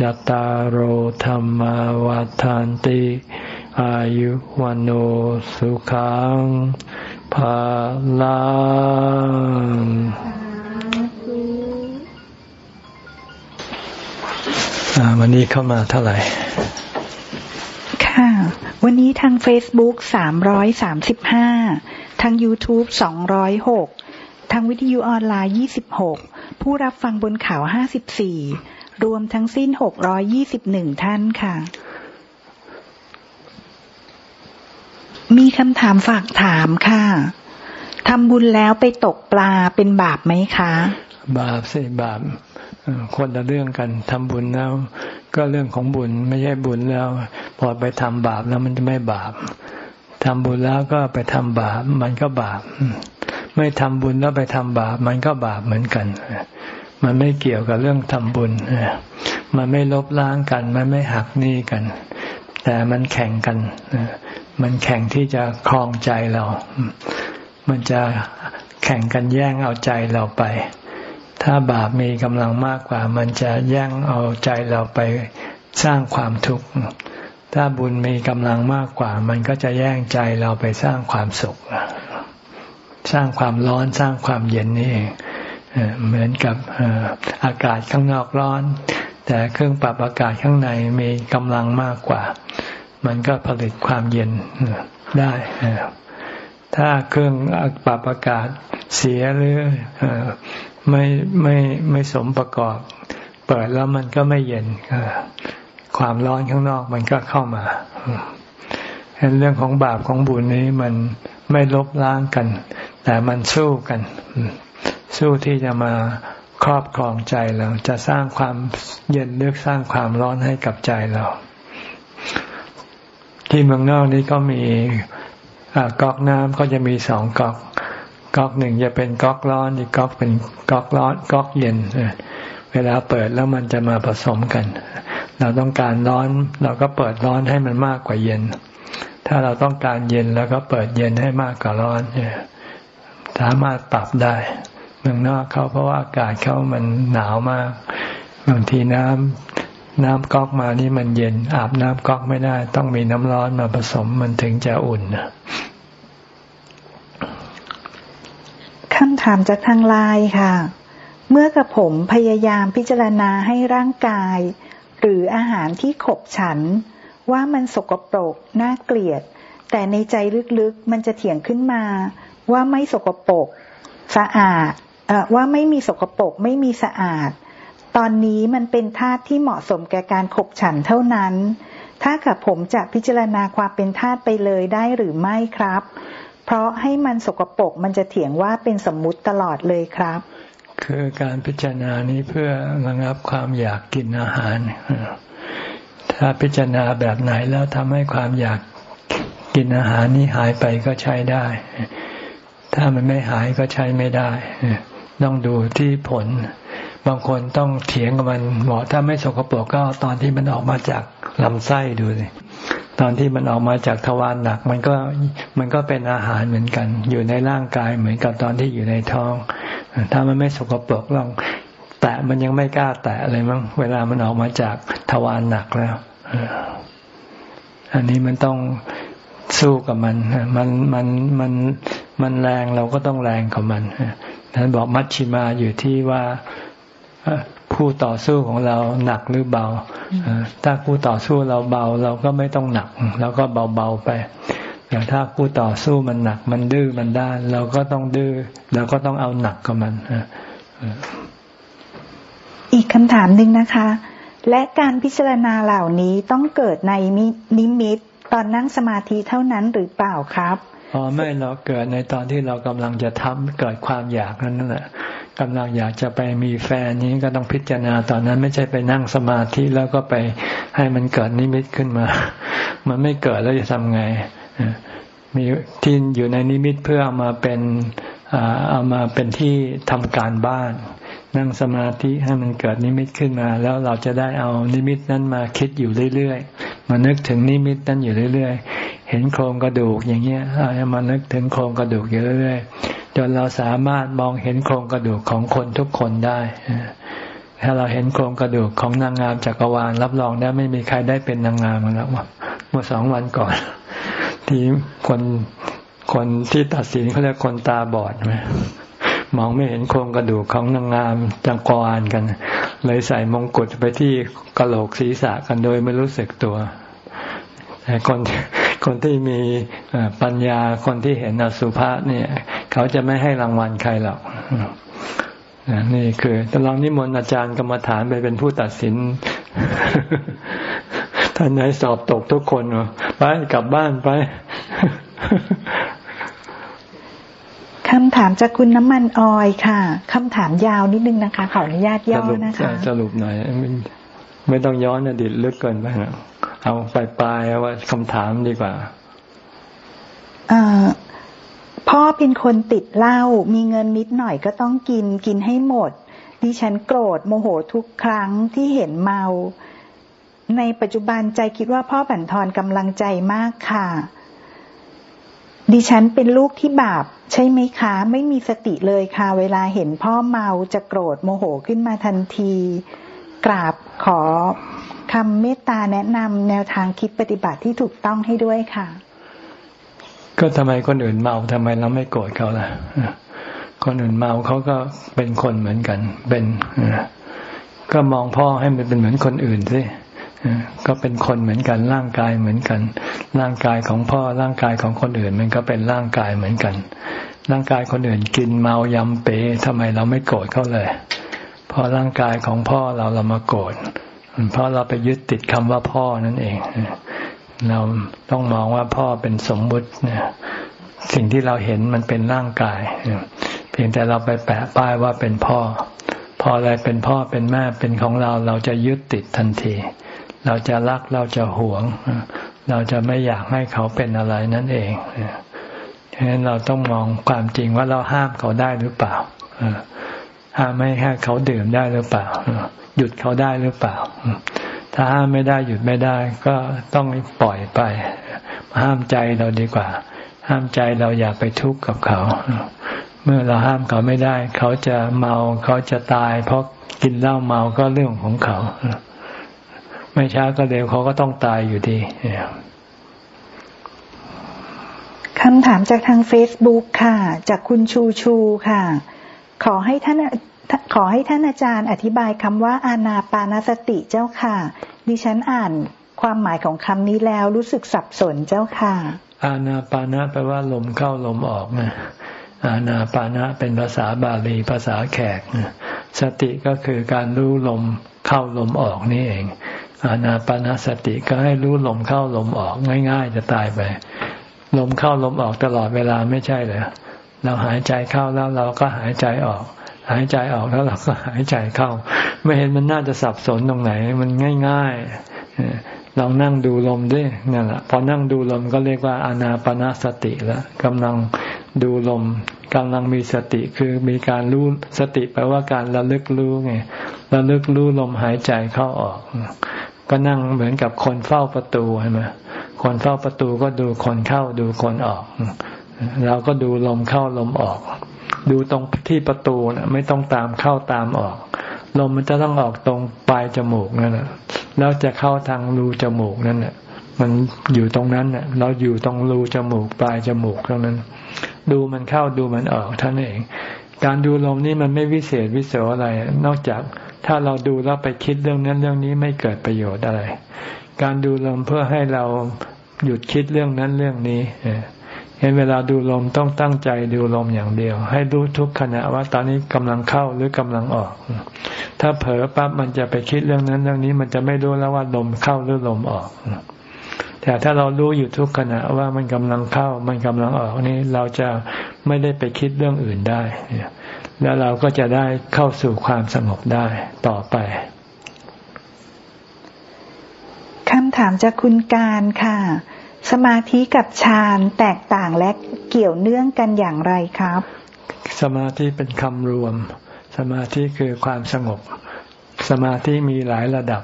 A: จตารโหธรรมวาทานติ อายุวันโอสุขังภาลังวันนี้เข้ามาเท่าไหร่
B: ค่ะ วันนี้ทาง Facebook 335ทาง YouTube 206ทางวิทยุออนไลน์26ผู้รับฟังบนเขา54 รวมทั้งสิ้นหกร้อยยี่สิบหนึ่งท่านค่ะ มีคำถามฝากถามค่ะทำบุญแล้วไปตกปลาเป็นบาปไหมคะ
A: บาปสิบาปคนละเรื่องกันทำบุญแล้ว ก็เรื่องของบุญไม่ใช่บุญแล้ว พอไปทำบาปแล้วมันจะไม่บาปทำบุญแล้วก็ไปทำบาป มันก็บาป ไม่ทำบุญแล้วไปทำบาป มันก็บาปเหมือนกัน มันไม่เกี่ยวกับเรื่องทำบุญมันไม่ลบล้างกัน มันไม่หักหนี้กัน แต่มันแข่งกันมันแข่งที่จะครองใจเรา มันจะแข่งกันแย่งเอาใจเราไป ถ้าบาปมีกำลังมากกว่า มันจะแย่งเอาใจเราไปสร้างความทุกข์ ถ้าบุญมีกำลังมากกว่า มันก็จะแย่งใจเราไปสร้างความสุข สร้างความร้อนสร้างความเย็นนี่เอง เหมือนกับอากาศข้างนอกร้อน แต่เครื่องปรับอากาศข้างในมีกำลังมากกว่า มันก็ผลิตความเย็นได้ ถ้าเครื่องปรับอากาศเสียหรือไม่ไม่ไม่สมประกอบ เปิดแล้วมันก็ไม่เย็นความร้อนข้างนอกมันก็เข้ามาเห็นเรื่องของบาปของบุญนี้มันไม่ลบล้างกัน แต่มันสู้กัน สู้ที่จะมาครอบครองใจเรา จะสร้างความเย็นเลือกสร้างความร้อนให้กับใจเรา ที่เมืองนอกนี้ก็มีก๊อกน้ำก็จะมีสองก๊อกก๊อกหนึ่งจะเป็นก๊อกร้อนอีกก๊อกเป็นก๊อกร้อนก๊อกเย็นเวลาเปิดแล้วมันจะมาผสมกัน เราต้องการร้อน เราก็เปิดร้อนให้มันมากกว่าเย็น ถ้าเราต้องการเย็นแล้วก็เปิดเย็นให้มากกว่าร้อนสามารถปรับได้ เมืองนอกเขาเพราะว่าอากาศเขามันหนาวมากบางทีน้ำน้ำก๊อกมานี่มันเย็น อาบน้ำก๊อกไม่ได้ ต้องมีน้ำร้อนมาผสมมันถึงจะอุ่น
B: คำถามจากทางไลน์ค่ะ เมื่อกับผมพยายามพิจารณาให้ร่างกาย หรืออาหารที่ขบฉัน ว่ามันสกปรกน่าเกลียด แต่ในใจลึกๆมันจะเถียงขึ้นมาว่าไม่สกปรกสะอาด ว่าไม่มีสกปรกไม่มีสะอาด ตอนนี้มันเป็นธาตุที่เหมาะสมแก่การขบฉันเท่านั้น ถ้ากับผมจะพิจารณาความเป็นธาตุไปเลยได้หรือไม่ครับ เพราะให้มันสกปรกมันจะเถียงว่าเป็นสมมุติตลอดเลยครับ
A: คือการพิจารณานี้เพื่อระงับความอยากกินอาหาร ถ้าพิจารณาแบบไหนแล้วทำให้ความอยากกินอาหารนี้หายไปก็ใช้ได้ ถ้ามันไม่หายก็ใช้ไม่ได้ ต้องดูที่ผล บางคนต้องเถียงกับมันบอกถ้าไม่สกปรกก็ตอนที่มันออกมาจากลำไส้ดูสิตอนที่มันออกมาจากทวารหนัก มันก็มันก็เป็นอาหารเหมือนกัน อยู่ในร่างกายเหมือนกับตอนที่อยู่ในท้อง ถ้ามันไม่สกปรกลอง แตะมันยังไม่กล้าแตะเลยมั้งเวลามันออกมาจากทวารหนักแล้วอันนี้มันต้องสู้กับมัน มันมันมันมันแรงเราก็ต้องแรงกับมัน ท่านบอกมัชชิมาอยู่ที่ว่าคู่ต่อสู้ของเราหนักหรือเบา ถ้าคู่ต่อสู้เราเบาเราก็ไม่ต้องหนักเราก็เบาๆไปอย่ถ้าคู่ต่อสู้มันหนักมันดื้อมันด้าน เราก็ต้องดื้อเราก็ต้องเอาหนักกับมัน
B: อีกคำถามหนึ่งนะคะ และการพิจารณาเหล่านี้ต้องเกิดในนิมิตตอนนั่งสมาธิเท่านั้นหรือเปล่าครับ
A: อ๋อไม่เราเกิดในตอนที่เรากำลังจะทำเกิดความอยากนั่นแหละกำลังอยากจะไปมีแฟนนี้ก็ต้องพิจารณาตอนนั้นไม่ใช่ไปนั่งสมาธิแล้วก็ไปให้มันเกิดนิมิตขึ้นมา มันไม่เกิดแล้วจะทำไงมีที่อยู่ในนิมิตเพื่อเอามาเป็นเอามาเป็นที่ทำการบ้าน นั่งสมาธิให้มันเกิดนิมิตขึ้นมา แล้วเราจะได้เอานิมิตนั้นมาคิดอยู่เรื่อยๆมานึกถึงนิมิตนั้นอยู่เรื่อย ห็นโครงกระดูกอย่างเงี้ยเอามานึกถึงโครงกระดูกอยู่เรื่อยๆจนเราสามารถมองเห็นโครงกระดูกของคนทุกคนได้ถ้าเราเห็นโครงกระดูกของนางงามจักรวาลรับรองได้ไม่มีใครได้เป็นนางงามแล้วเมื่อสองวันก่อน ที่คนคนที่ตัดสินเขาเรียกคนตาบอดไหมมองไม่เห็นโครงกระดูกของนางงามจักรวาลกัน เลยใส่มงกุฎไปที่กระโหลกศีรษะกันโดยไม่รู้สึกตัวแต่คน คนที่มีปัญญาคนที่เห็นอสุภะเนี่ย เขาจะไม่ให้รางวัลใครหรอกนี่คือตลองนิมนต์อาจารย์กรรมฐานไปเป็นผู้ตัดสินท่านไหนสอบตกทุกคนไปกลับบ้านไป
B: คำถามจากคุณน้ำมันออยค่ะคำถามยาวนิดนึงนะคะขออนุญาตย่อนะคะ
A: สรุปหน่อยไม่ต้องย้อนอดีตลึกเกินไปนะ เอาปลายปลายว่าคำถามดีกว่า
B: พ่อเป็นคนติดเหล้ามีเงินนิดหน่อยก็ต้องกินกินให้หมด ดิฉันโกรธโมโหทุกครั้งที่เห็นเมา ในปัจจุบันใจคิดว่าพ่อบั่นทอนกำลังใจมากค่ะ ดิฉันเป็นลูกที่บาปใช่ไหมคะ ไม่มีสติเลยค่ะ เวลาเห็นพ่อเมาจะโกรธโมโหขึ้นมาทันที กราบขอคำเมตตาแนะนำแนวทางคิดปฏิบัติที่ถูกต้องให้ด้วยค่ะ
A: ก็ทำไมคนอื่นเมาทำไมเราไม่โกรธเขาล่ะคนอื่นเมาเขาก็เป็นคนเหมือนกัน เป็นก็มองพ่อให้มันเป็นเหมือนคนอื่นสิก็เป็นคนเหมือนกัน ร่างกายเหมือนกัน ร่างกายของพ่อร่างกายของคนอื่น มันก็เป็นร่างกายเหมือนกัน ร่างกายคนอื่นกินเมายำเป๋ทำไมเราไม่โกรธเขาเลย เพราะร่างกายของพ่อเราเรามาโกรธเพราะเราไปยึดติดคำว่าพ่อนั่นเอง เราต้องมองว่าพ่อเป็นสมมุติเนี่ยสิ่งที่เราเห็นมันเป็นร่างกาย เพียงแต่เราไปแปะป้ายว่าเป็นพ่อ พออะไรเป็นพ่อเป็นแม่เป็นของเราเราจะยึดติดทันที เราจะรักเราจะหวง เราจะไม่อยากให้เขาเป็นอะไรนั่นเองฉะนั้นเราต้องมองความจริงว่าเราห้ามเขาได้หรือเปล่า ห้ามไม่ให้เขาดื่มได้หรือเปล่า หยุดเขาได้หรือเปล่า ถ้าห้ามไม่ได้หยุดไม่ได้ ก็ต้องปล่อยไป ห้ามใจเราดีกว่า ห้ามใจเราอย่าไปทุกข์กับเขา เมื่อเราห้ามเขาไม่ได้ เขาจะเมาเขาจะตาย เพราะกินเหล้าเมาก็เรื่องของเขา ไม่ช้าก็เร็วเขาก็ต้องตายอยู่ดี
B: คำถามจากทางเฟซบุ๊กค่ะ จากคุณชูชูค่ะ ขอให้ท่านขอให้ท่านอาจารย์อธิบายคำว่าอานาปานสติเจ้าค่ะ ดิฉันอ่านความหมายของคำนี้แล้วรู้สึกสับสนเจ้าค่ะ
A: อานาปานะแปลว่าลมเข้าลมออกนะอานาปานะเป็นภาษาบาลีภาษาแขกสติก็คือการรู้ลมเข้าลมออกนี่เอง อานาปานาสติก็ให้รู้ลมเข้าลมออกง่าย ๆ จะตายไป ลมเข้าลมออกตลอดเวลาไม่ใช่เลย เราหายใจเข้าแล้วเราก็หายใจออก หายใจออกแล้วเราก็หายใจเข้า ไม่เห็นมันน่าจะสับสนตรงไหน มันง่ายๆลองนั่งดูลมด้วยนั่นแหละพอนั่งดูลมก็เรียกว่าอานาปนาสติแล้วกำลังดูลมกำลังมีสติคือมีการรู้สติแปลว่าการระลึกรู้ไงระลึกรู้ลมหายใจเข้าออก ก็นั่งเหมือนกับคนเฝ้าประตูใช่ไหมคนเฝ้าประตูก็ดูคนเข้าดูคนออก เราก็ดูลมเข้าลมออก ดูตรงที่ประตูนะไม่ต้องตามเข้าตามออก ลมมันจะต้องออกตรงปลายจมูกนั่นแหละแล้วจะเข้าทางรูจมูกนั่นแหละมันอยู่ตรงนั้นเน่ะเราอยู่ตรงรูจมูกปลายจมูกเท่านั้น ดูมันเข้าดูมันออกท่านเอง การดูลมนี่มันไม่วิเศษวิเศษอะไร นอกจากถ้าเราดูแล้วไปคิดเรื่องนั้นเรื่องนี้ไม่เกิดประโยชน์อะไร การดูลมเพื่อให้เราหยุดคิดเรื่องนั้นเรื่องนี้ เห็นเวลาดูลมต้องตั้งใจดูลมอย่างเดียว ให้รู้ทุกขณะว่าตอนนี้กำลังเข้าหรือกำลังออก ถ้าเผลอปั๊บมันจะไปคิดเรื่องนั้นเรื่องนี้มันจะไม่รู้แล้วว่าลมเข้าหรือลมออก แต่ถ้าเรารู้อยู่ทุกขณะว่ามันกำลังเข้า มันกำลังออกนี้เราจะไม่ได้ไปคิดเรื่องอื่นได้ แล้วเราก็จะได้เข้าสู่ความสงบได้ต่อไป
B: คำถามจากคุณการค่ะ สมาธิกับฌานแตกต่างและเกี่ยวเนื่องกันอย่างไรครับ
A: สมาธิเป็นคำรวม สมาธิคือความสงบ สมาธิมีหลายระดับ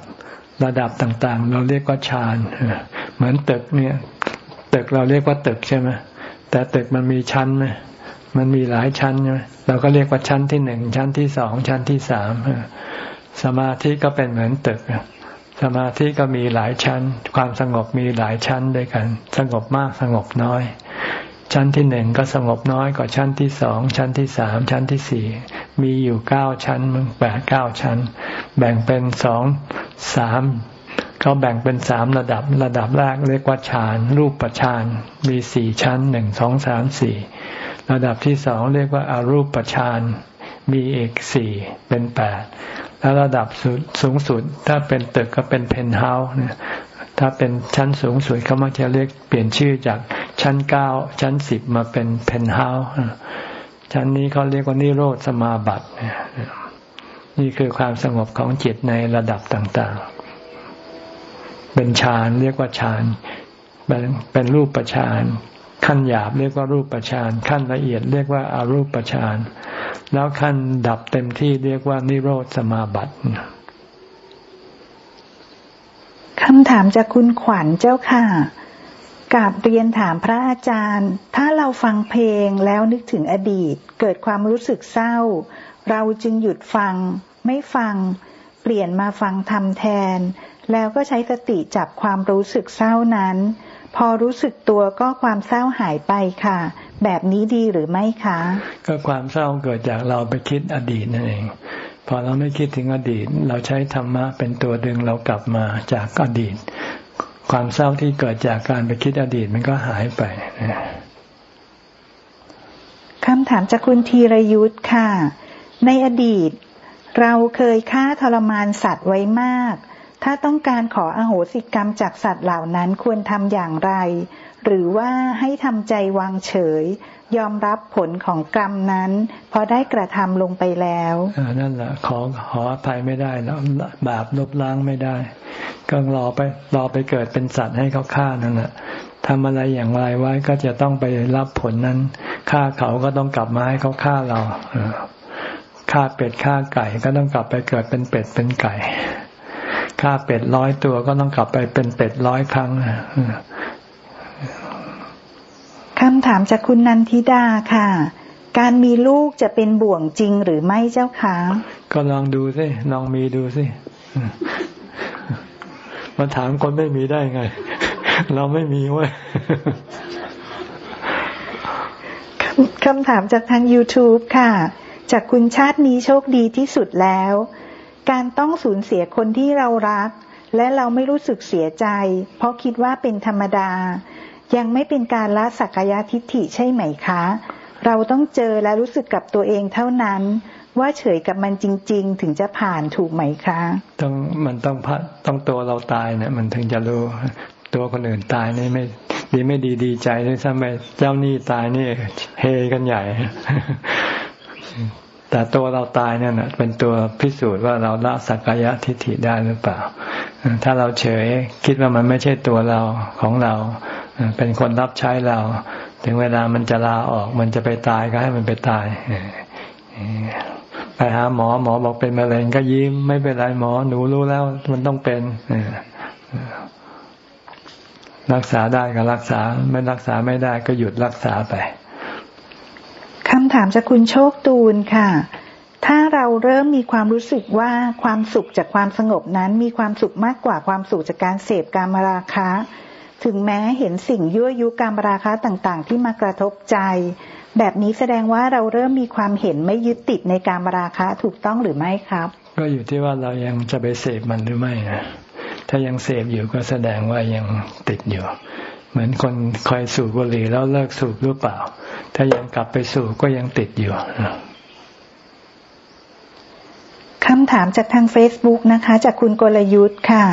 A: ระดับต่างๆ เราเรียกว่าฌานเหมือนตึกเนี่ยตึกเราเรียกว่าตึกใช่ไหมแต่ตึกมันมีชั้นไหมมันมีหลายชั้นใช่ไหมเราก็เรียกว่าชั้นที่หนึ่งชั้นที่สองชั้นที่สามสมาธิก็เป็นเหมือนตึก สมาธิก็มีหลายชั้น ความสงบมีหลายชั้นด้วยกัน สงบมากสงบน้อย ชั้นที่หนึ่งก็สงบน้อยกว่าชั้นที่สองชั้นที่สามชั้นที่สี่มีอยู่เก้าชั้นมึงแปดเก้าชั้น แบ่งเป็นสองสามเขาแบ่งเป็นสามระดับระดับแรกเรียกว่าฌานรูปฌานมีสี่ชั้นหนึ่งสองสามสี่ระดับที่สองเรียกว่าอารูปฌานมีอีกสี่เป็นแปด แล้วระดับสูงสุด ถ้าเป็นตึกก็เป็นเพนท์เฮาส์เนี่ยถ้าเป็นชั้นสูงสุดเขามักจะเรียกเปลี่ยนชื่อจากชั้นเก้าชั้นสิบมาเป็นเพนท์เฮาส์ชั้นนี้เขาเรียกว่านิโรธสมาบัตินี่คือความสงบของจิตในระดับต่างๆ เป็นฌานเรียกว่าฌานเป็นรูปฌาน ขั้นหยาบเรียกว่ารูปปฌานขั้นละเอียดเรียกว่าอารูปปฌานแล้วขั้นดับเต็มที่เรียกว่านิโรธสมาบัติ
B: คำถามจากคุณขวัญเจ้าค่ะกาบเรียนถามพระอาจารย์ ถ้าเราฟังเพลงแล้วนึกถึงอดีต เกิดความรู้สึกเศร้า เราจึงหยุดฟัง ไม่ฟัง เปลี่ยนมาฟังทำแทน แล้วก็ใช้สติจับความรู้สึกเศร้านั้น พอรู้สึกตัวก็ความเศร้าหายไปค่ะ แบบนี้ดีหรือไม่คะ
A: ก็ความเศร้าเกิดจากเราไปคิดอดีตนั่นเอง พอเราไม่คิดถึงอดีต เราใช้ธรรมะเป็นตัวดึงเรากลับมาจากอดีต ความเศร้าที่เกิดจากการไปคิดอดีตมันก็หายไป
B: คำถามจากคุณธีรยุทธ์ค่ะ ในอดีต เราเคยฆ่าทรมานสัตว์ไว้มาก ถ้าต้องการขออโหสิกรรมจากสัตว์เหล่านั้นควรทำอย่างไร หรือว่าให้ทำใจวางเฉย ยอมรับผลของกรรมนั้นพอได้กระทำลงไปแล้ว
A: นั่นแหละขอขออภัยไม่ได้แล้วบาปลบล้างไม่ได้ ก็รอไปรอไปเกิดเป็นสัตว์ให้เขาฆ่านั่นแหละทำอะไรอย่างไรไว้ก็จะต้องไปรับผลนั้นฆ่าเขาก็ต้องกลับมาให้เขาฆ่าเราฆ่าเป็ดฆ่าไก่ก็ต้องกลับไปเกิดเป็นเป็ดเป็นไก่ ฆ่าเป็ดร้อยตัวก็ต้องกลับไปเป็นเป็ดร้อยครั้ง
B: คำถามจากคุณนันทิดาค่ะ การมีลูกจะเป็นบ่วงจริงหรือไม่เจ้าคะ
A: ก็ลองดูสิลองมีดูสิมาถามคนไม่มีได้ไง เราไม่มีเว้ย
B: คำถามจากทาง YouTube ค่ะ จากคุณชาตินี้โชคดีที่สุดแล้ว การต้องสูญเสียคนที่เรารัก และเราไม่รู้สึกเสียใจ เพราะคิดว่าเป็นธรรมดา ยังไม่เป็นการละสักยะทิฏฐิใช่ไหมคะ เราต้องเจอและรู้สึกกับตัวเองเท่านั้น ว่าเฉยกับมันจริง ๆ ถึงจะผ่านถูกไหมคะ
A: ต้องมันต้องพัดต้องตัวเราตายเนี่ยมันถึงจะรู้ตัวคนอื่นตายนี่ไม่ดีไม่ดีดีใจด้วยซ้ำไปเจ้านี่ตายนี่เฮกันใหญ่ แต่ตัวเราตายเนี่ยเป็นตัวพิสูจน์ว่าเราละสักกายทิฏฐิได้หรือเปล่า ถ้าเราเฉยคิดว่ามันไม่ใช่ตัวเราของเรา เป็นคนรับใช้เรา ถึงเวลามันจะลาออก มันจะไปตายก็ให้มันไปตายไปหาหมอหมอบอกเป็นมะเร็งก็ยิ้มไม่เป็นไรหมอหนูรู้แล้ว มันต้องเป็นรักษาได้ก็รักษา ไม่รักษาไม่ได้ก็หยุดรักษาไป
B: คำถามจากคุณโชคตูนค่ะ ถ้าเราเริ่มมีความรู้สึกว่าความสุขจากความสงบนั้นมีความสุขมากกว่าความสุขจากการเสพการมราคะ ถึงแม้เห็นสิ่งยั่วยุการมราคะต่างๆ ที่มากระทบใจ แบบนี้แสดงว่าเราเริ่มมีความเห็นไม่ยึดติดในการมราคะถูกต้องหรือไม่ครับ
A: ก็อยู่ที่ว่าเรายังจะไปเสพมันหรือไม่นะถ้ายังเสพอยู่ก็แสดงว่ายังติดอยู่ เหมือนคนคอยสูบบุหรี่แล้วเลิกสูบหรือเปล่า ถ้ายังกลับไปสูบก็ยังติดอยู่
B: คำถามจากทาง Facebook นะคะ จากคุณกลยุทธ์ค่ะ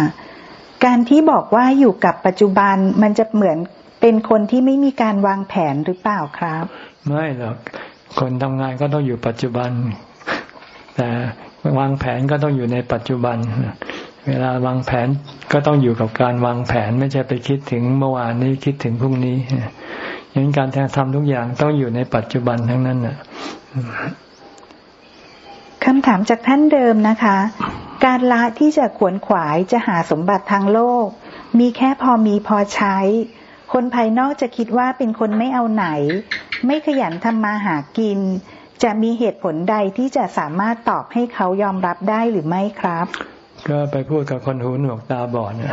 B: การที่บอกว่าอยู่กับปัจจุบันมันจะเหมือนเป็นคนที่ไม่มีการวางแผนหรือเปล่าครับ
A: ไม่หรอกคนทำงานก็ต้องอยู่ปัจจุบัน แต่วางแผนก็ต้องอยู่ในปัจจุบัน เวลาวางแผนก็ต้องอยู่กับการวางแผนไม่ใช่ไปคิดถึงเมื่อวานนี้คิดถึงพรุ่งนี้ย่างนี้การแทงทำทุกอย่างต้องอยู่ในปัจจุบันทั้งนั้นน่ะ
B: คำถามจากท่านเดิมนะคะ การละที่จะขวนขวายจะหาสมบัติทางโลก มีแค่พอมีพอใช้ คนภายนอกจะคิดว่าเป็นคนไม่เอาไหน ไม่ขยันทำมาหากิน จะมีเหตุผลใดที่จะสามารถตอบให้เขายอมรับได้หรือไม่ครับ
A: ก็ไปพูดกับคนหูหนวกตาบอดเนี่ย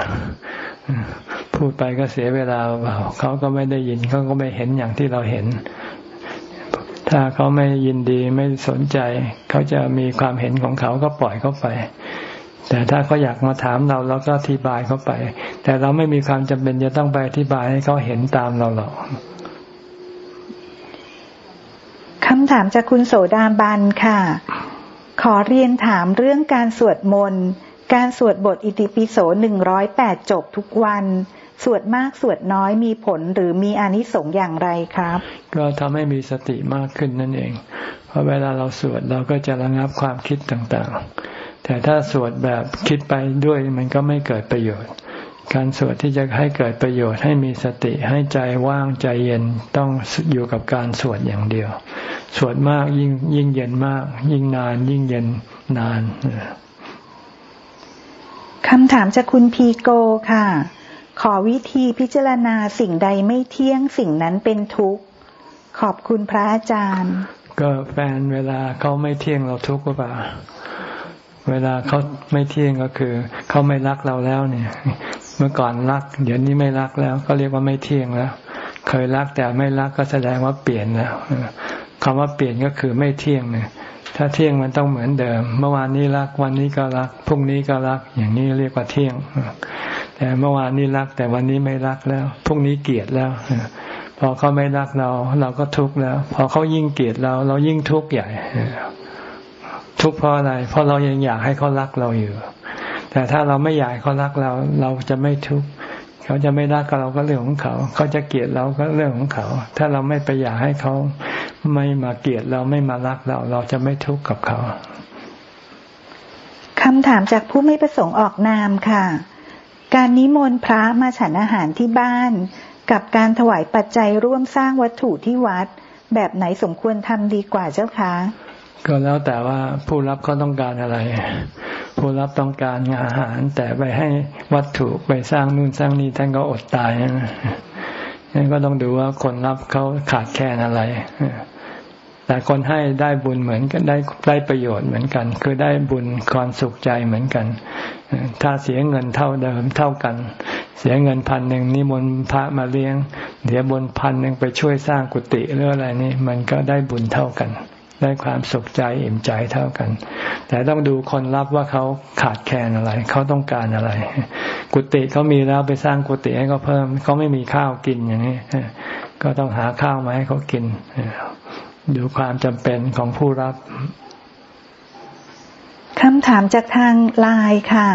A: พูดไปก็เสียเวลาเปล่าเขาก็ไม่ได้ยินเขาก็ไม่เห็นอย่างที่เราเห็น ถ้าเขาไม่ยินดีไม่สนใจ เขาจะมีความเห็นของเขาก็ปล่อยเขาไป แต่ถ้าเขาอยากมาถามเราเราก็อธิบายเขาไป แต่เราไม่มีความจำเป็นจะต้องไปอธิบายให้เขาเห็นตามเราหรอก
B: คำถามจากคุณโสดาบันค่ะ ขอเรียนถามเรื่องการสวดมนต์ การสวดบทอิติปิโสหนึ่งร้อยแปดจบทุกวัน สวดมากสวดน้อยมีผลหรือมีอนิสงส์อย่างไรครับ
A: ก็ทำให้มีสติมากขึ้นนั่นเอง เพราะเวลาเราสวดเราก็จะระงับความคิดต่างๆ แต่ถ้าสวดแบบคิดไปด้วยมันก็ไม่เกิดประโยชน์ การสวดที่จะให้เกิดประโยชน์ให้มีสติให้ใจว่างใจเย็นต้องอยู่กับการสวดอย่างเดียว สวดมากยิ่งยิ่งเย็นมาก ยิ่งนานยิ่งเย็นนาน
B: คำถามจากคุณพีโกค่ะ ขอวิธีพิจารณาสิ่งใดไม่เที่ยงสิ่งนั้นเป็นทุกข์ ขอบคุณพระอาจารย์
A: ก็แฟนเวลาเขาไม่เที่ยงเราทุกข์หรือเปล่า เวลาเขาไม่เที่ยงก็คือเขาไม่รักเราแล้วเนี่ย เมื่อก่อนรัก เดี๋ยวนี้ไม่รักแล้ว ก็เรียกว่าไม่เที่ยงแล้ว เคยรักแต่ไม่รักก็แสดงว่าเปลี่ยนแล้วคำว่าเปลี่ยนก็คือไม่เที่ยงเนี่ย ถ้าเที่ยงมันต้องเหมือนเดิม เมื่อวานนี้รักวันนี้ก็รักพรุ่งนี้ก็รัก อย่างนี้เรียกว่าเที่ยง แต่เมื่อวานนี้รัก แต่วันนี้ไม่รักแล้วพรุ่งนี้เกลียดแล้วพอเขาไม่รักเรา เราก็ทุกข์แล้ว พอเขายิ่งเกลียดเรา เรายิ่งทุกข์ใหญ่ทุกข์เพราะอะไร เพราะเรายังอยากให้เขารักเราอยู่ แต่ถ้าเราไม่อยากเขารักเรา เราจะไม่ทุกข์เขาจะไม่รักเราก็เรื่องของเขา เขาจะเกลียดเราก็เรื่องของเขา ถ้าเราไม่ไปอยากให้เขา ไม่มาเกลียดเราไม่มารักเรา เราจะไม่ทุกข์กับเขา
B: คำถามจากผู้ไม่ประสงค์ออกนามค่ะ การนิมนต์พระมาฉันอาหารที่บ้าน กับการถวายปัจจัยร่วมสร้างวัตถุที่วัด แบบไหนสมควรทำดีกว่าเจ้าคะ
A: ก็แล้วแต่ว่าผู้รับเขาต้องการอะไร ผู้รับต้องการอาหาร แต่ไปให้วัตถุไปสร้างนู่นสร้างนี่ท่านก็อดตายนั่นก็ต้องดูว่าคนรับเขาขาดแคลนอะไร แต่คนให้ได้บุญเหมือนกันได้ได้ประโยชน์เหมือนกัน คือได้บุญความสุขใจเหมือนกัน ถ้าเสียเงินเท่าเดิมเท่ากัน เสียเงินพันหนึ่งนิมนต์พระมาเลี้ยงเดี๋ยวบนพันหนึ่งไปช่วยสร้างกุฏิหรืออะไรนี่มันก็ได้บุญเท่ากัน ได้ความสุขใจอิ่มใจเท่ากัน แต่ต้องดูคนรับว่าเขาขาดแคลนอะไร เขาต้องการอะไร กุฏิเขามีแล้วไปสร้างกุฏิให้เขาเพิ่มเขาไม่มีข้าวกินอย่างนี้ก็ต้องหาข้าวมาให้เขากิน ดูความจำเป็นของผู้รับ
B: คำถามจากทางไลน์ค่ะ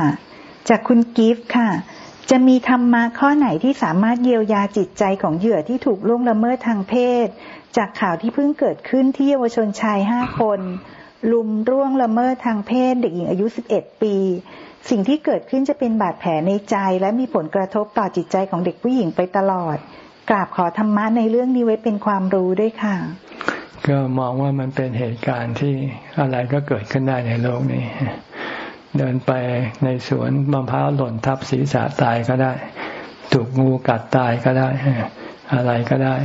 B: จากคุณกิฟต์ค่ะ จะมีธรรมะข้อไหนที่สามารถเยียวยาจิตใจของเหยื่อที่ถูกล่วงละเมิดทางเพศ จากข่าวที่เพิ่งเกิดขึ้นที่เยาวชนชายห้าคน ลุมร่วงละเมิดทางเพศ เด็กหญิงอายุ 11 ปี สิ่งที่เกิดขึ้นจะเป็นบาดแผลในใจ และมีผลกระทบต่อจิตใจของเด็กผู้หญิงไปตลอดกราบขอธรรมะในเรื่องนี้ไว้เป็นความรู้ด้วยค่ะ
A: ก็มองว่ามันเป็นเหตุการณ์ที่อะไรก็เกิดขึ้นได้ในโลกนี้ เดินไปในสวนมะพร้าวหล่นทับศีรษะตายก็ได้ ถูกงูกัดตายก็ได้ อะไรก็ได้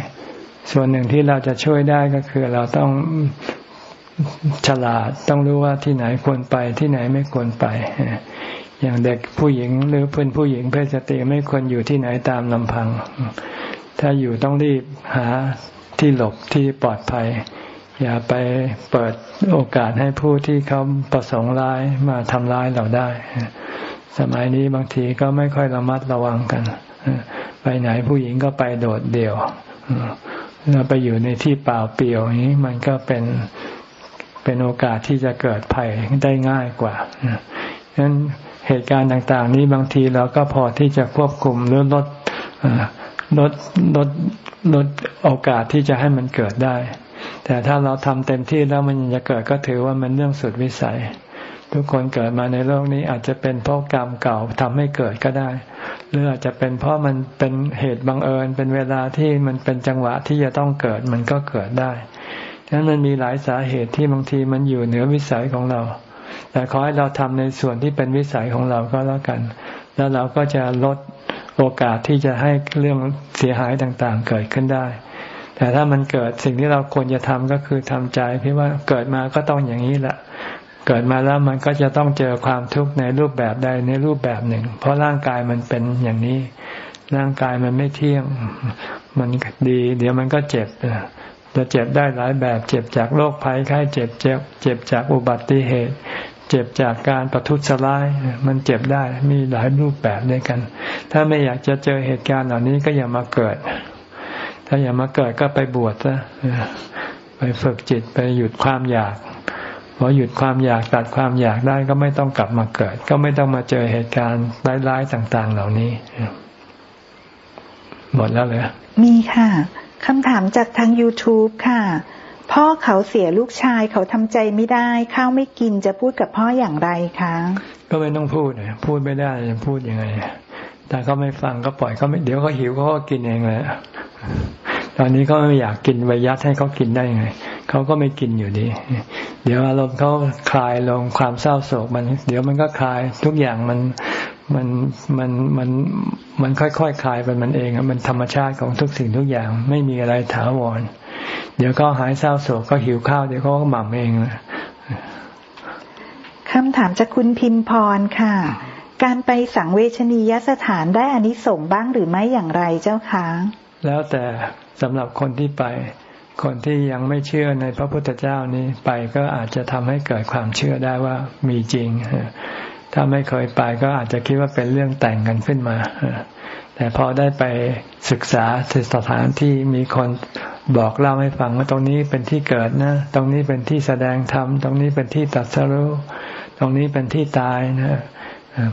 A: ส่วนหนึ่งที่เราจะช่วยได้ก็คือเราต้องฉลาดต้องรู้ว่าที่ไหนควรไปที่ไหนไม่ควรไป อย่างเด็กผู้หญิงหรือเพื่อนผู้หญิงเพศสตรีไม่ควรอยู่ที่ไหนตามลำพัง ถ้าอยู่ต้องรีบหา ที่หลบที่ปลอดภัย อย่าไปเปิดโอกาสให้ผู้ที่เขาประสงค์ร้ายมาทำร้ายเราได้ สมัยนี้บางทีก็ไม่ค่อยระมัดระวังกัน ไปไหนผู้หญิงก็ไปโดดเดี่ยวเราไปอยู่ในที่เปล่าเปลี่ยวนี้ มันก็เป็นเป็นโอกาสที่จะเกิดภัยได้ง่ายกว่าฉะนั้นเหตุการณ์ต่าง ๆ นี้บางทีเราก็พอที่จะควบคุมหรือลด ลดลดลดโอกาสที่จะให้มันเกิดได้ แต่ถ้าเราทำเต็มที่แล้วมันจะเกิดก็ถือว่ามันเรื่องสุดวิสัย ทุกคนเกิดมาในโลกนี้อาจจะเป็นเพราะกรรมเก่าทำให้เกิดก็ได้ หรืออาจจะเป็นเพราะมันเป็นเหตุบังเอิญ เป็นเวลาที่มันเป็นจังหวะที่จะต้องเกิดมันก็เกิดได้ฉะนั้นมันมีหลายสาเหตุที่บางทีมันอยู่เหนือวิสัยของเรา แต่ขอให้เราทำในส่วนที่เป็นวิสัยของเราก็แล้วกัน แล้วเราก็จะลด โอกาสที่จะให้เรื่องเสียหายต่างๆ เกิดขึ้นได้ แต่ถ้ามันเกิดสิ่งที่เราควรจะทำก็คือทำใจพี่ว่าเกิดมาก็ต้องอย่างนี้แหละเกิดมาแล้วมันก็จะต้องเจอความทุกข์ในรูปแบบใดในรูปแบบหนึ่ง เพราะร่างกายมันเป็นอย่างนี้ ร่างกายมันไม่เที่ยง มันดี เดี๋ยวมันก็เจ็บจะเจ็บได้หลายแบบ เจ็บจากโรคภัยไข้เจ็บเจ็บ เจ็บจากอุบัติเหตุ เจ็บจากการประทุษร้าย มันเจ็บได้มีหลายรูปแบบด้วยกัน ถ้าไม่อยากจะเจอเหตุการณ์เหล่านี้ก็อย่ามาเกิด ถ้าอย่ามาเกิดก็ไปบวชซะไปฝึกจิตไปหยุดความอยากพอหยุดความอยากตัดความอยากได้ก็ไม่ต้องกลับมาเกิด ก็ไม่ต้องมาเจอเหตุการณ์ร้ายๆต่าง ๆ เหล่านี้หมดแล้วเลย
B: มีค่ะคำถามจากทาง YouTube ค่ะ พ่อเขาเสียลูกชายเขาทำใจไม่ได้ ข้าวไม่กินจะพูดกับพ่ออย่างไรคะ
A: ก็ไม่ต้องพูดพูดไม่ได้จะพูดยังไงแต่เขาไม่ฟังก็ปล่อยเขาไม่เดี๋ยวเขาหิวเขาก็กินเองเลยตอนนี้เขาไม่อยากกินไปยัดให้เขากินได้ไงเขาก็ไม่กินอยู่ดี เดี๋ยวอารมณ์เขาคลายลงความเศร้าโศกมัน เดี๋ยวมันก็คลายทุกอย่างมันมันมันมันมันค่อยๆคคลายไปมันเองมันธรรมชาติของทุกสิ่งทุกอย่าง ไม่มีอะไรถาวร เดี๋ยวก็หายเศร้าโศกก็หิวข้าวเดี๋ยวเขาก็หม่ำเอง
B: คำถามจากคุณพิมพรค่ะ การไปสังเวชนียสถานได้อานิสงส์บ้างหรือไม่อย่างไรเจ้าคะ
A: แล้วแต่สำหรับคนที่ไป คนที่ยังไม่เชื่อในพระพุทธเจ้านี้ไปก็อาจจะทำให้เกิดความเชื่อได้ว่ามีจริง ถ้าไม่เคยไปก็อาจจะคิดว่าเป็นเรื่องแต่งกันขึ้นมา แต่พอได้ไปศึกษาสถานที่มีคน บอกเล่าให้ฟังว่าตรงนี้เป็นที่เกิดนะ ตรงนี้เป็นที่แสดงธรรม ตรงนี้เป็นที่ตัดสรุตรงนี้เป็นที่ตายนะ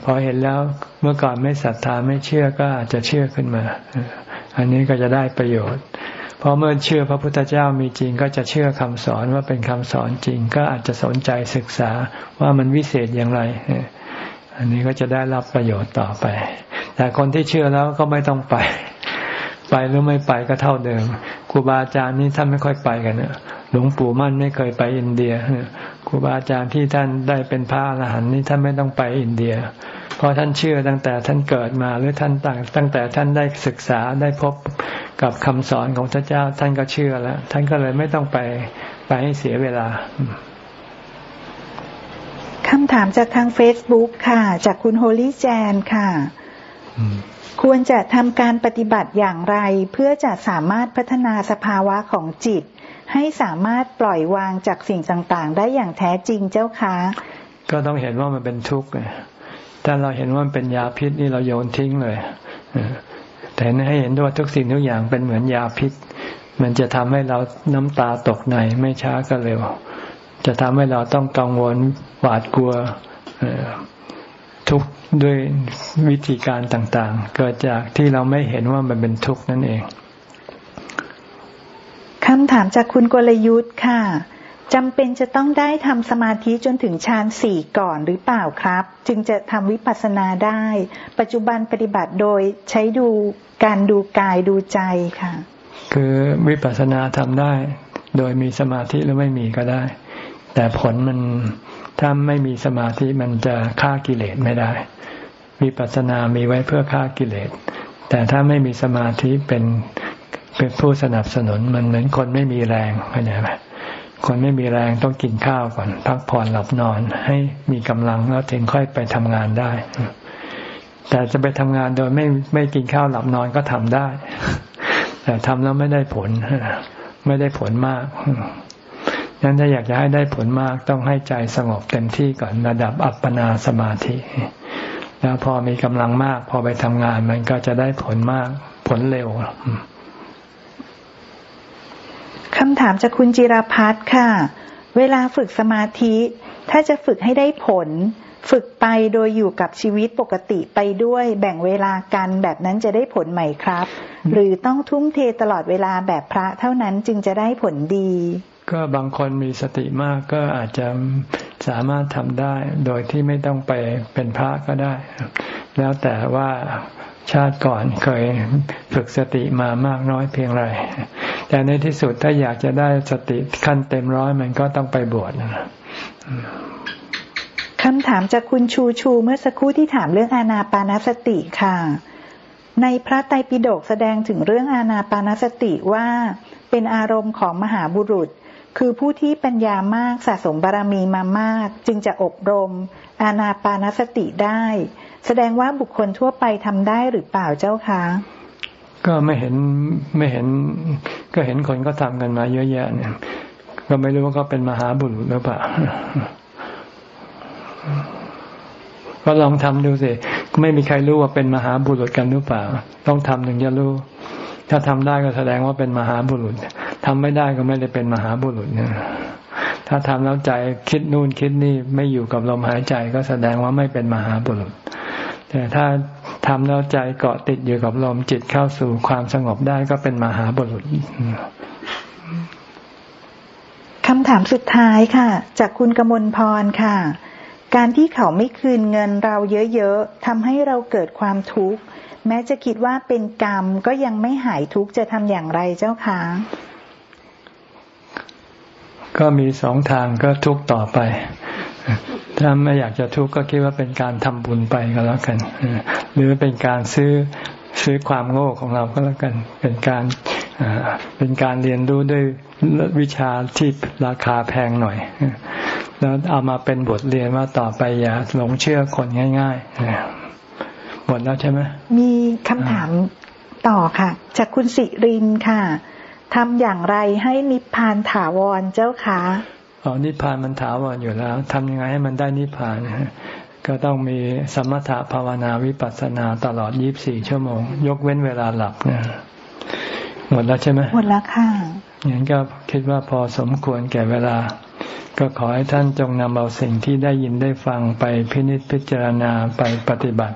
A: พอเห็นแล้วเมื่อก่อนไม่ศรัทธาไม่เชื่อก็อาจจะเชื่อขึ้นมา อันนี้ก็จะได้ประโยชน์พอเมื่อเชื่อพระพุทธเจ้ามีจริงก็จะเชื่อคำสอนว่าเป็นคำสอนจริง ก็อาจจะสนใจศึกษาว่ามันวิเศษอย่างไร อันนี้ก็จะได้รับประโยชน์ต่อไป แต่คนที่เชื่อแล้วก็ไม่ต้องไป ไปหรือไม่ไปก็เท่าเดิมครูบาอาจารย์นี่ท่านไม่ค่อยไปกันเนหลวงปู่มั่นไม่เคยไปอินเดียครูบาอาจารย์ที่ท่านได้เป็นพระอรหันต์นี่ท่านไม่ต้องไปอินเดีย เพราะท่านเชื่อตั้งแต่ท่านเกิดมาหรือท่านตั้งตั้งแต่ท่านได้ศึกษาได้พบกับคำสอนของพระเจ้า ท่านก็เชื่อแล้ว ท่านก็เลยไม่ต้องไปไปให้เสียเวลา
B: คำถามจากทางเฟซบุ๊กค่ะ จากคุณโฮลี่แจนค่ะ ควรจะทำการปฏิบัติอย่างไร เพื่อจะสามารถพัฒนาสภาวะของจิต ให้สามารถปล่อยวางจากสิ่งต่างๆ ได้อย่างแท้จริงเจ้าคะ
A: ก็ต้องเห็นว่ามันเป็นทุกข์ถ้าเราเห็นว่ามันเป็นยาพิษนี่เราโยนทิ้งเลยแต่ให้เห็นด้วยทุกสิ่งทุกอย่างเป็นเหมือนยาพิษ มันจะทำให้เราน้ำตาตกในไม่ช้าก็เร็ว จะทำให้เราต้องกังวลหวาดกลัวทุกข์ ด้วยวิธีการต่างๆ เกิดจากที่เราไม่เห็นว่ามันเป็นทุกข์นั่นเอง
B: คำถามจากคุณกลยุทธ์ค่ะจำเป็นจะต้องได้ทำสมาธิจนถึงฌานสี่ก่อนหรือเปล่าครับ จึงจะทำวิปัสสนาได้ ปัจจุบันปฏิบัติโดยใช้ดูการดูกายดูใจค่ะ
A: คือวิปัสสนาทำได้ โดยมีสมาธิหรือไม่มีก็ได้ แต่ผลมัน ถ้าไม่มีสมาธิมันจะฆ่ากิเลสไม่ได้วิปัสสนามีไว้เพื่อฆ่ากิเลส แต่ถ้าไม่มีสมาธิเป็นเป็นผู้สนับสนุนมันเหมือนคนไม่มีแรงเข้าใจไหมคนไม่มีแรงต้องกินข้าวก่อน พักผ่อนหลับนอน ให้มีกำลังแล้วถึงค่อยไปทำงานได้ แต่จะไปทำงานโดยไม่ไม่กินข้าวหลับนอนก็ทำได้ แต่ทำแล้วไม่ได้ผล ไม่ได้ผลมาก นั้นถ้าอยากจะให้ได้ผลมากต้องให้ใจสงบเต็มที่ก่อนระดับอัปปนาสมาธิ แล้วพอมีกำลังมาก พอไปทำงานมันก็จะได้ผลมากผลเร็ว
B: คำถามจากคุณจิรพัฒน์ค่ะ เวลาฝึกสมาธิ ถ้าจะฝึกให้ได้ผล ฝึกไปโดยอยู่กับชีวิตปกติไปด้วยแบ่งเวลากันแบบนั้นจะได้ผลไหมครับ หรือต้องทุ่มเทตลอดเวลาแบบพระเท่านั้นจึงจะได้ผลดี
A: ก็บางคนมีสติมากก็อาจจะสามารถทำได้โดยที่ไม่ต้องไปเป็นพระก็ได้ แล้วแต่ว่าชาติก่อนเคยฝึกสติมามากน้อยเพียงไร แต่ในที่สุดถ้าอยากจะได้สติขั้นเต็มร้อยมันก็ต้องไปบวชนะ
B: คำถามจากคุณชูชูเมื่อสักครู่ที่ถามเรื่องอานาปานสติค่ะ ในพระไตรปิฎกแสดงถึงเรื่องอานาปานสติว่าเป็นอารมณ์ของมหาบุรุษ คือผู้ที่ปัญญามากสะสมบารมีมามาก จึงจะอบรม อานาปานสติได้ แสดงว่าบุคคลทั่วไปทำได้หรือเปล่าเจ้าคะ
A: ก็ไม่เห็นไม่เห็น ก็เห็นคนก็ทำกันมาเยอะแยะเนี่ย ก็ไม่รู้ว่าเขาเป็นมหาบุรุษหรือเปล่าก็ลองทำดูสิไม่มีใครรู้ว่าเป็นมหาบุรุษกันหรือเปล่า ต้องทำถึงจะรู้ ถ้าทำได้ก็แสดงว่าเป็นมหาบุรุษทำไม่ได้ก็ไม่ได้เป็นมหาบุรุษเนี่ยถ้าทำแล้วใจคิดนู่นคิดนี่ไม่อยู่กับลมหายใจก็แสดงว่าไม่เป็นมหาบุรุษ แต่ถ้าทำแล้วใจเกาะติดอยู่กับลมจิตเข้าสู่ความสงบได้ก็เป็นมหาบุรุษ
B: คำถามสุดท้ายค่ะ จากคุณกมลพรค่ะ การที่เขาไม่คืนเงินเราเยอะๆทำให้เราเกิดความทุกข์ แม้จะคิดว่าเป็นกรรมก็ยังไม่หายทุกข์จะทำอย่างไรเจ้าคะ
A: ก็มีสองทางก็ทุกต่อไป ถ้าไม่อยากจะทุกข์ก็คิดว่าเป็นการทำบุญไปก็แล้วกัน หรือเป็นการซื้อซื้อความโง่ของเราก็แล้วกัน เป็นการเป็นการเรียนรู้ด้วยวิชาที่ราคาแพงหน่อย แล้วเอามาเป็นบทเรียนว่าต่อไปอย่าหลงเชื่อคนง่าย ๆ มดแล้วใช่ไหม
B: มีคำถามต่อค่ะ จากคุณสิรินค่ะทำอย่างไรให้นิพพานถาวรเจ้าคะ
A: อ๋อนิพพานมันถาวรอยู่แล้วทำยังไงให้มันได้นิพพานก็ต้องมีสมถะภาวนาวิปัสสนาตลอดยีิบสี่ชั่วโมง ยกเว้นเวลาหลับนะหมดแล้วใช่ไหม
B: หมดแล้วค่ะ
A: อย่างนั้นก็คิดว่าพอสมควรแก่เวลา ก็ขอให้ท่านจงนำเอาสิ่งที่ได้ยินได้ฟังไปพินิจพิจารณาไปปฏิบัติ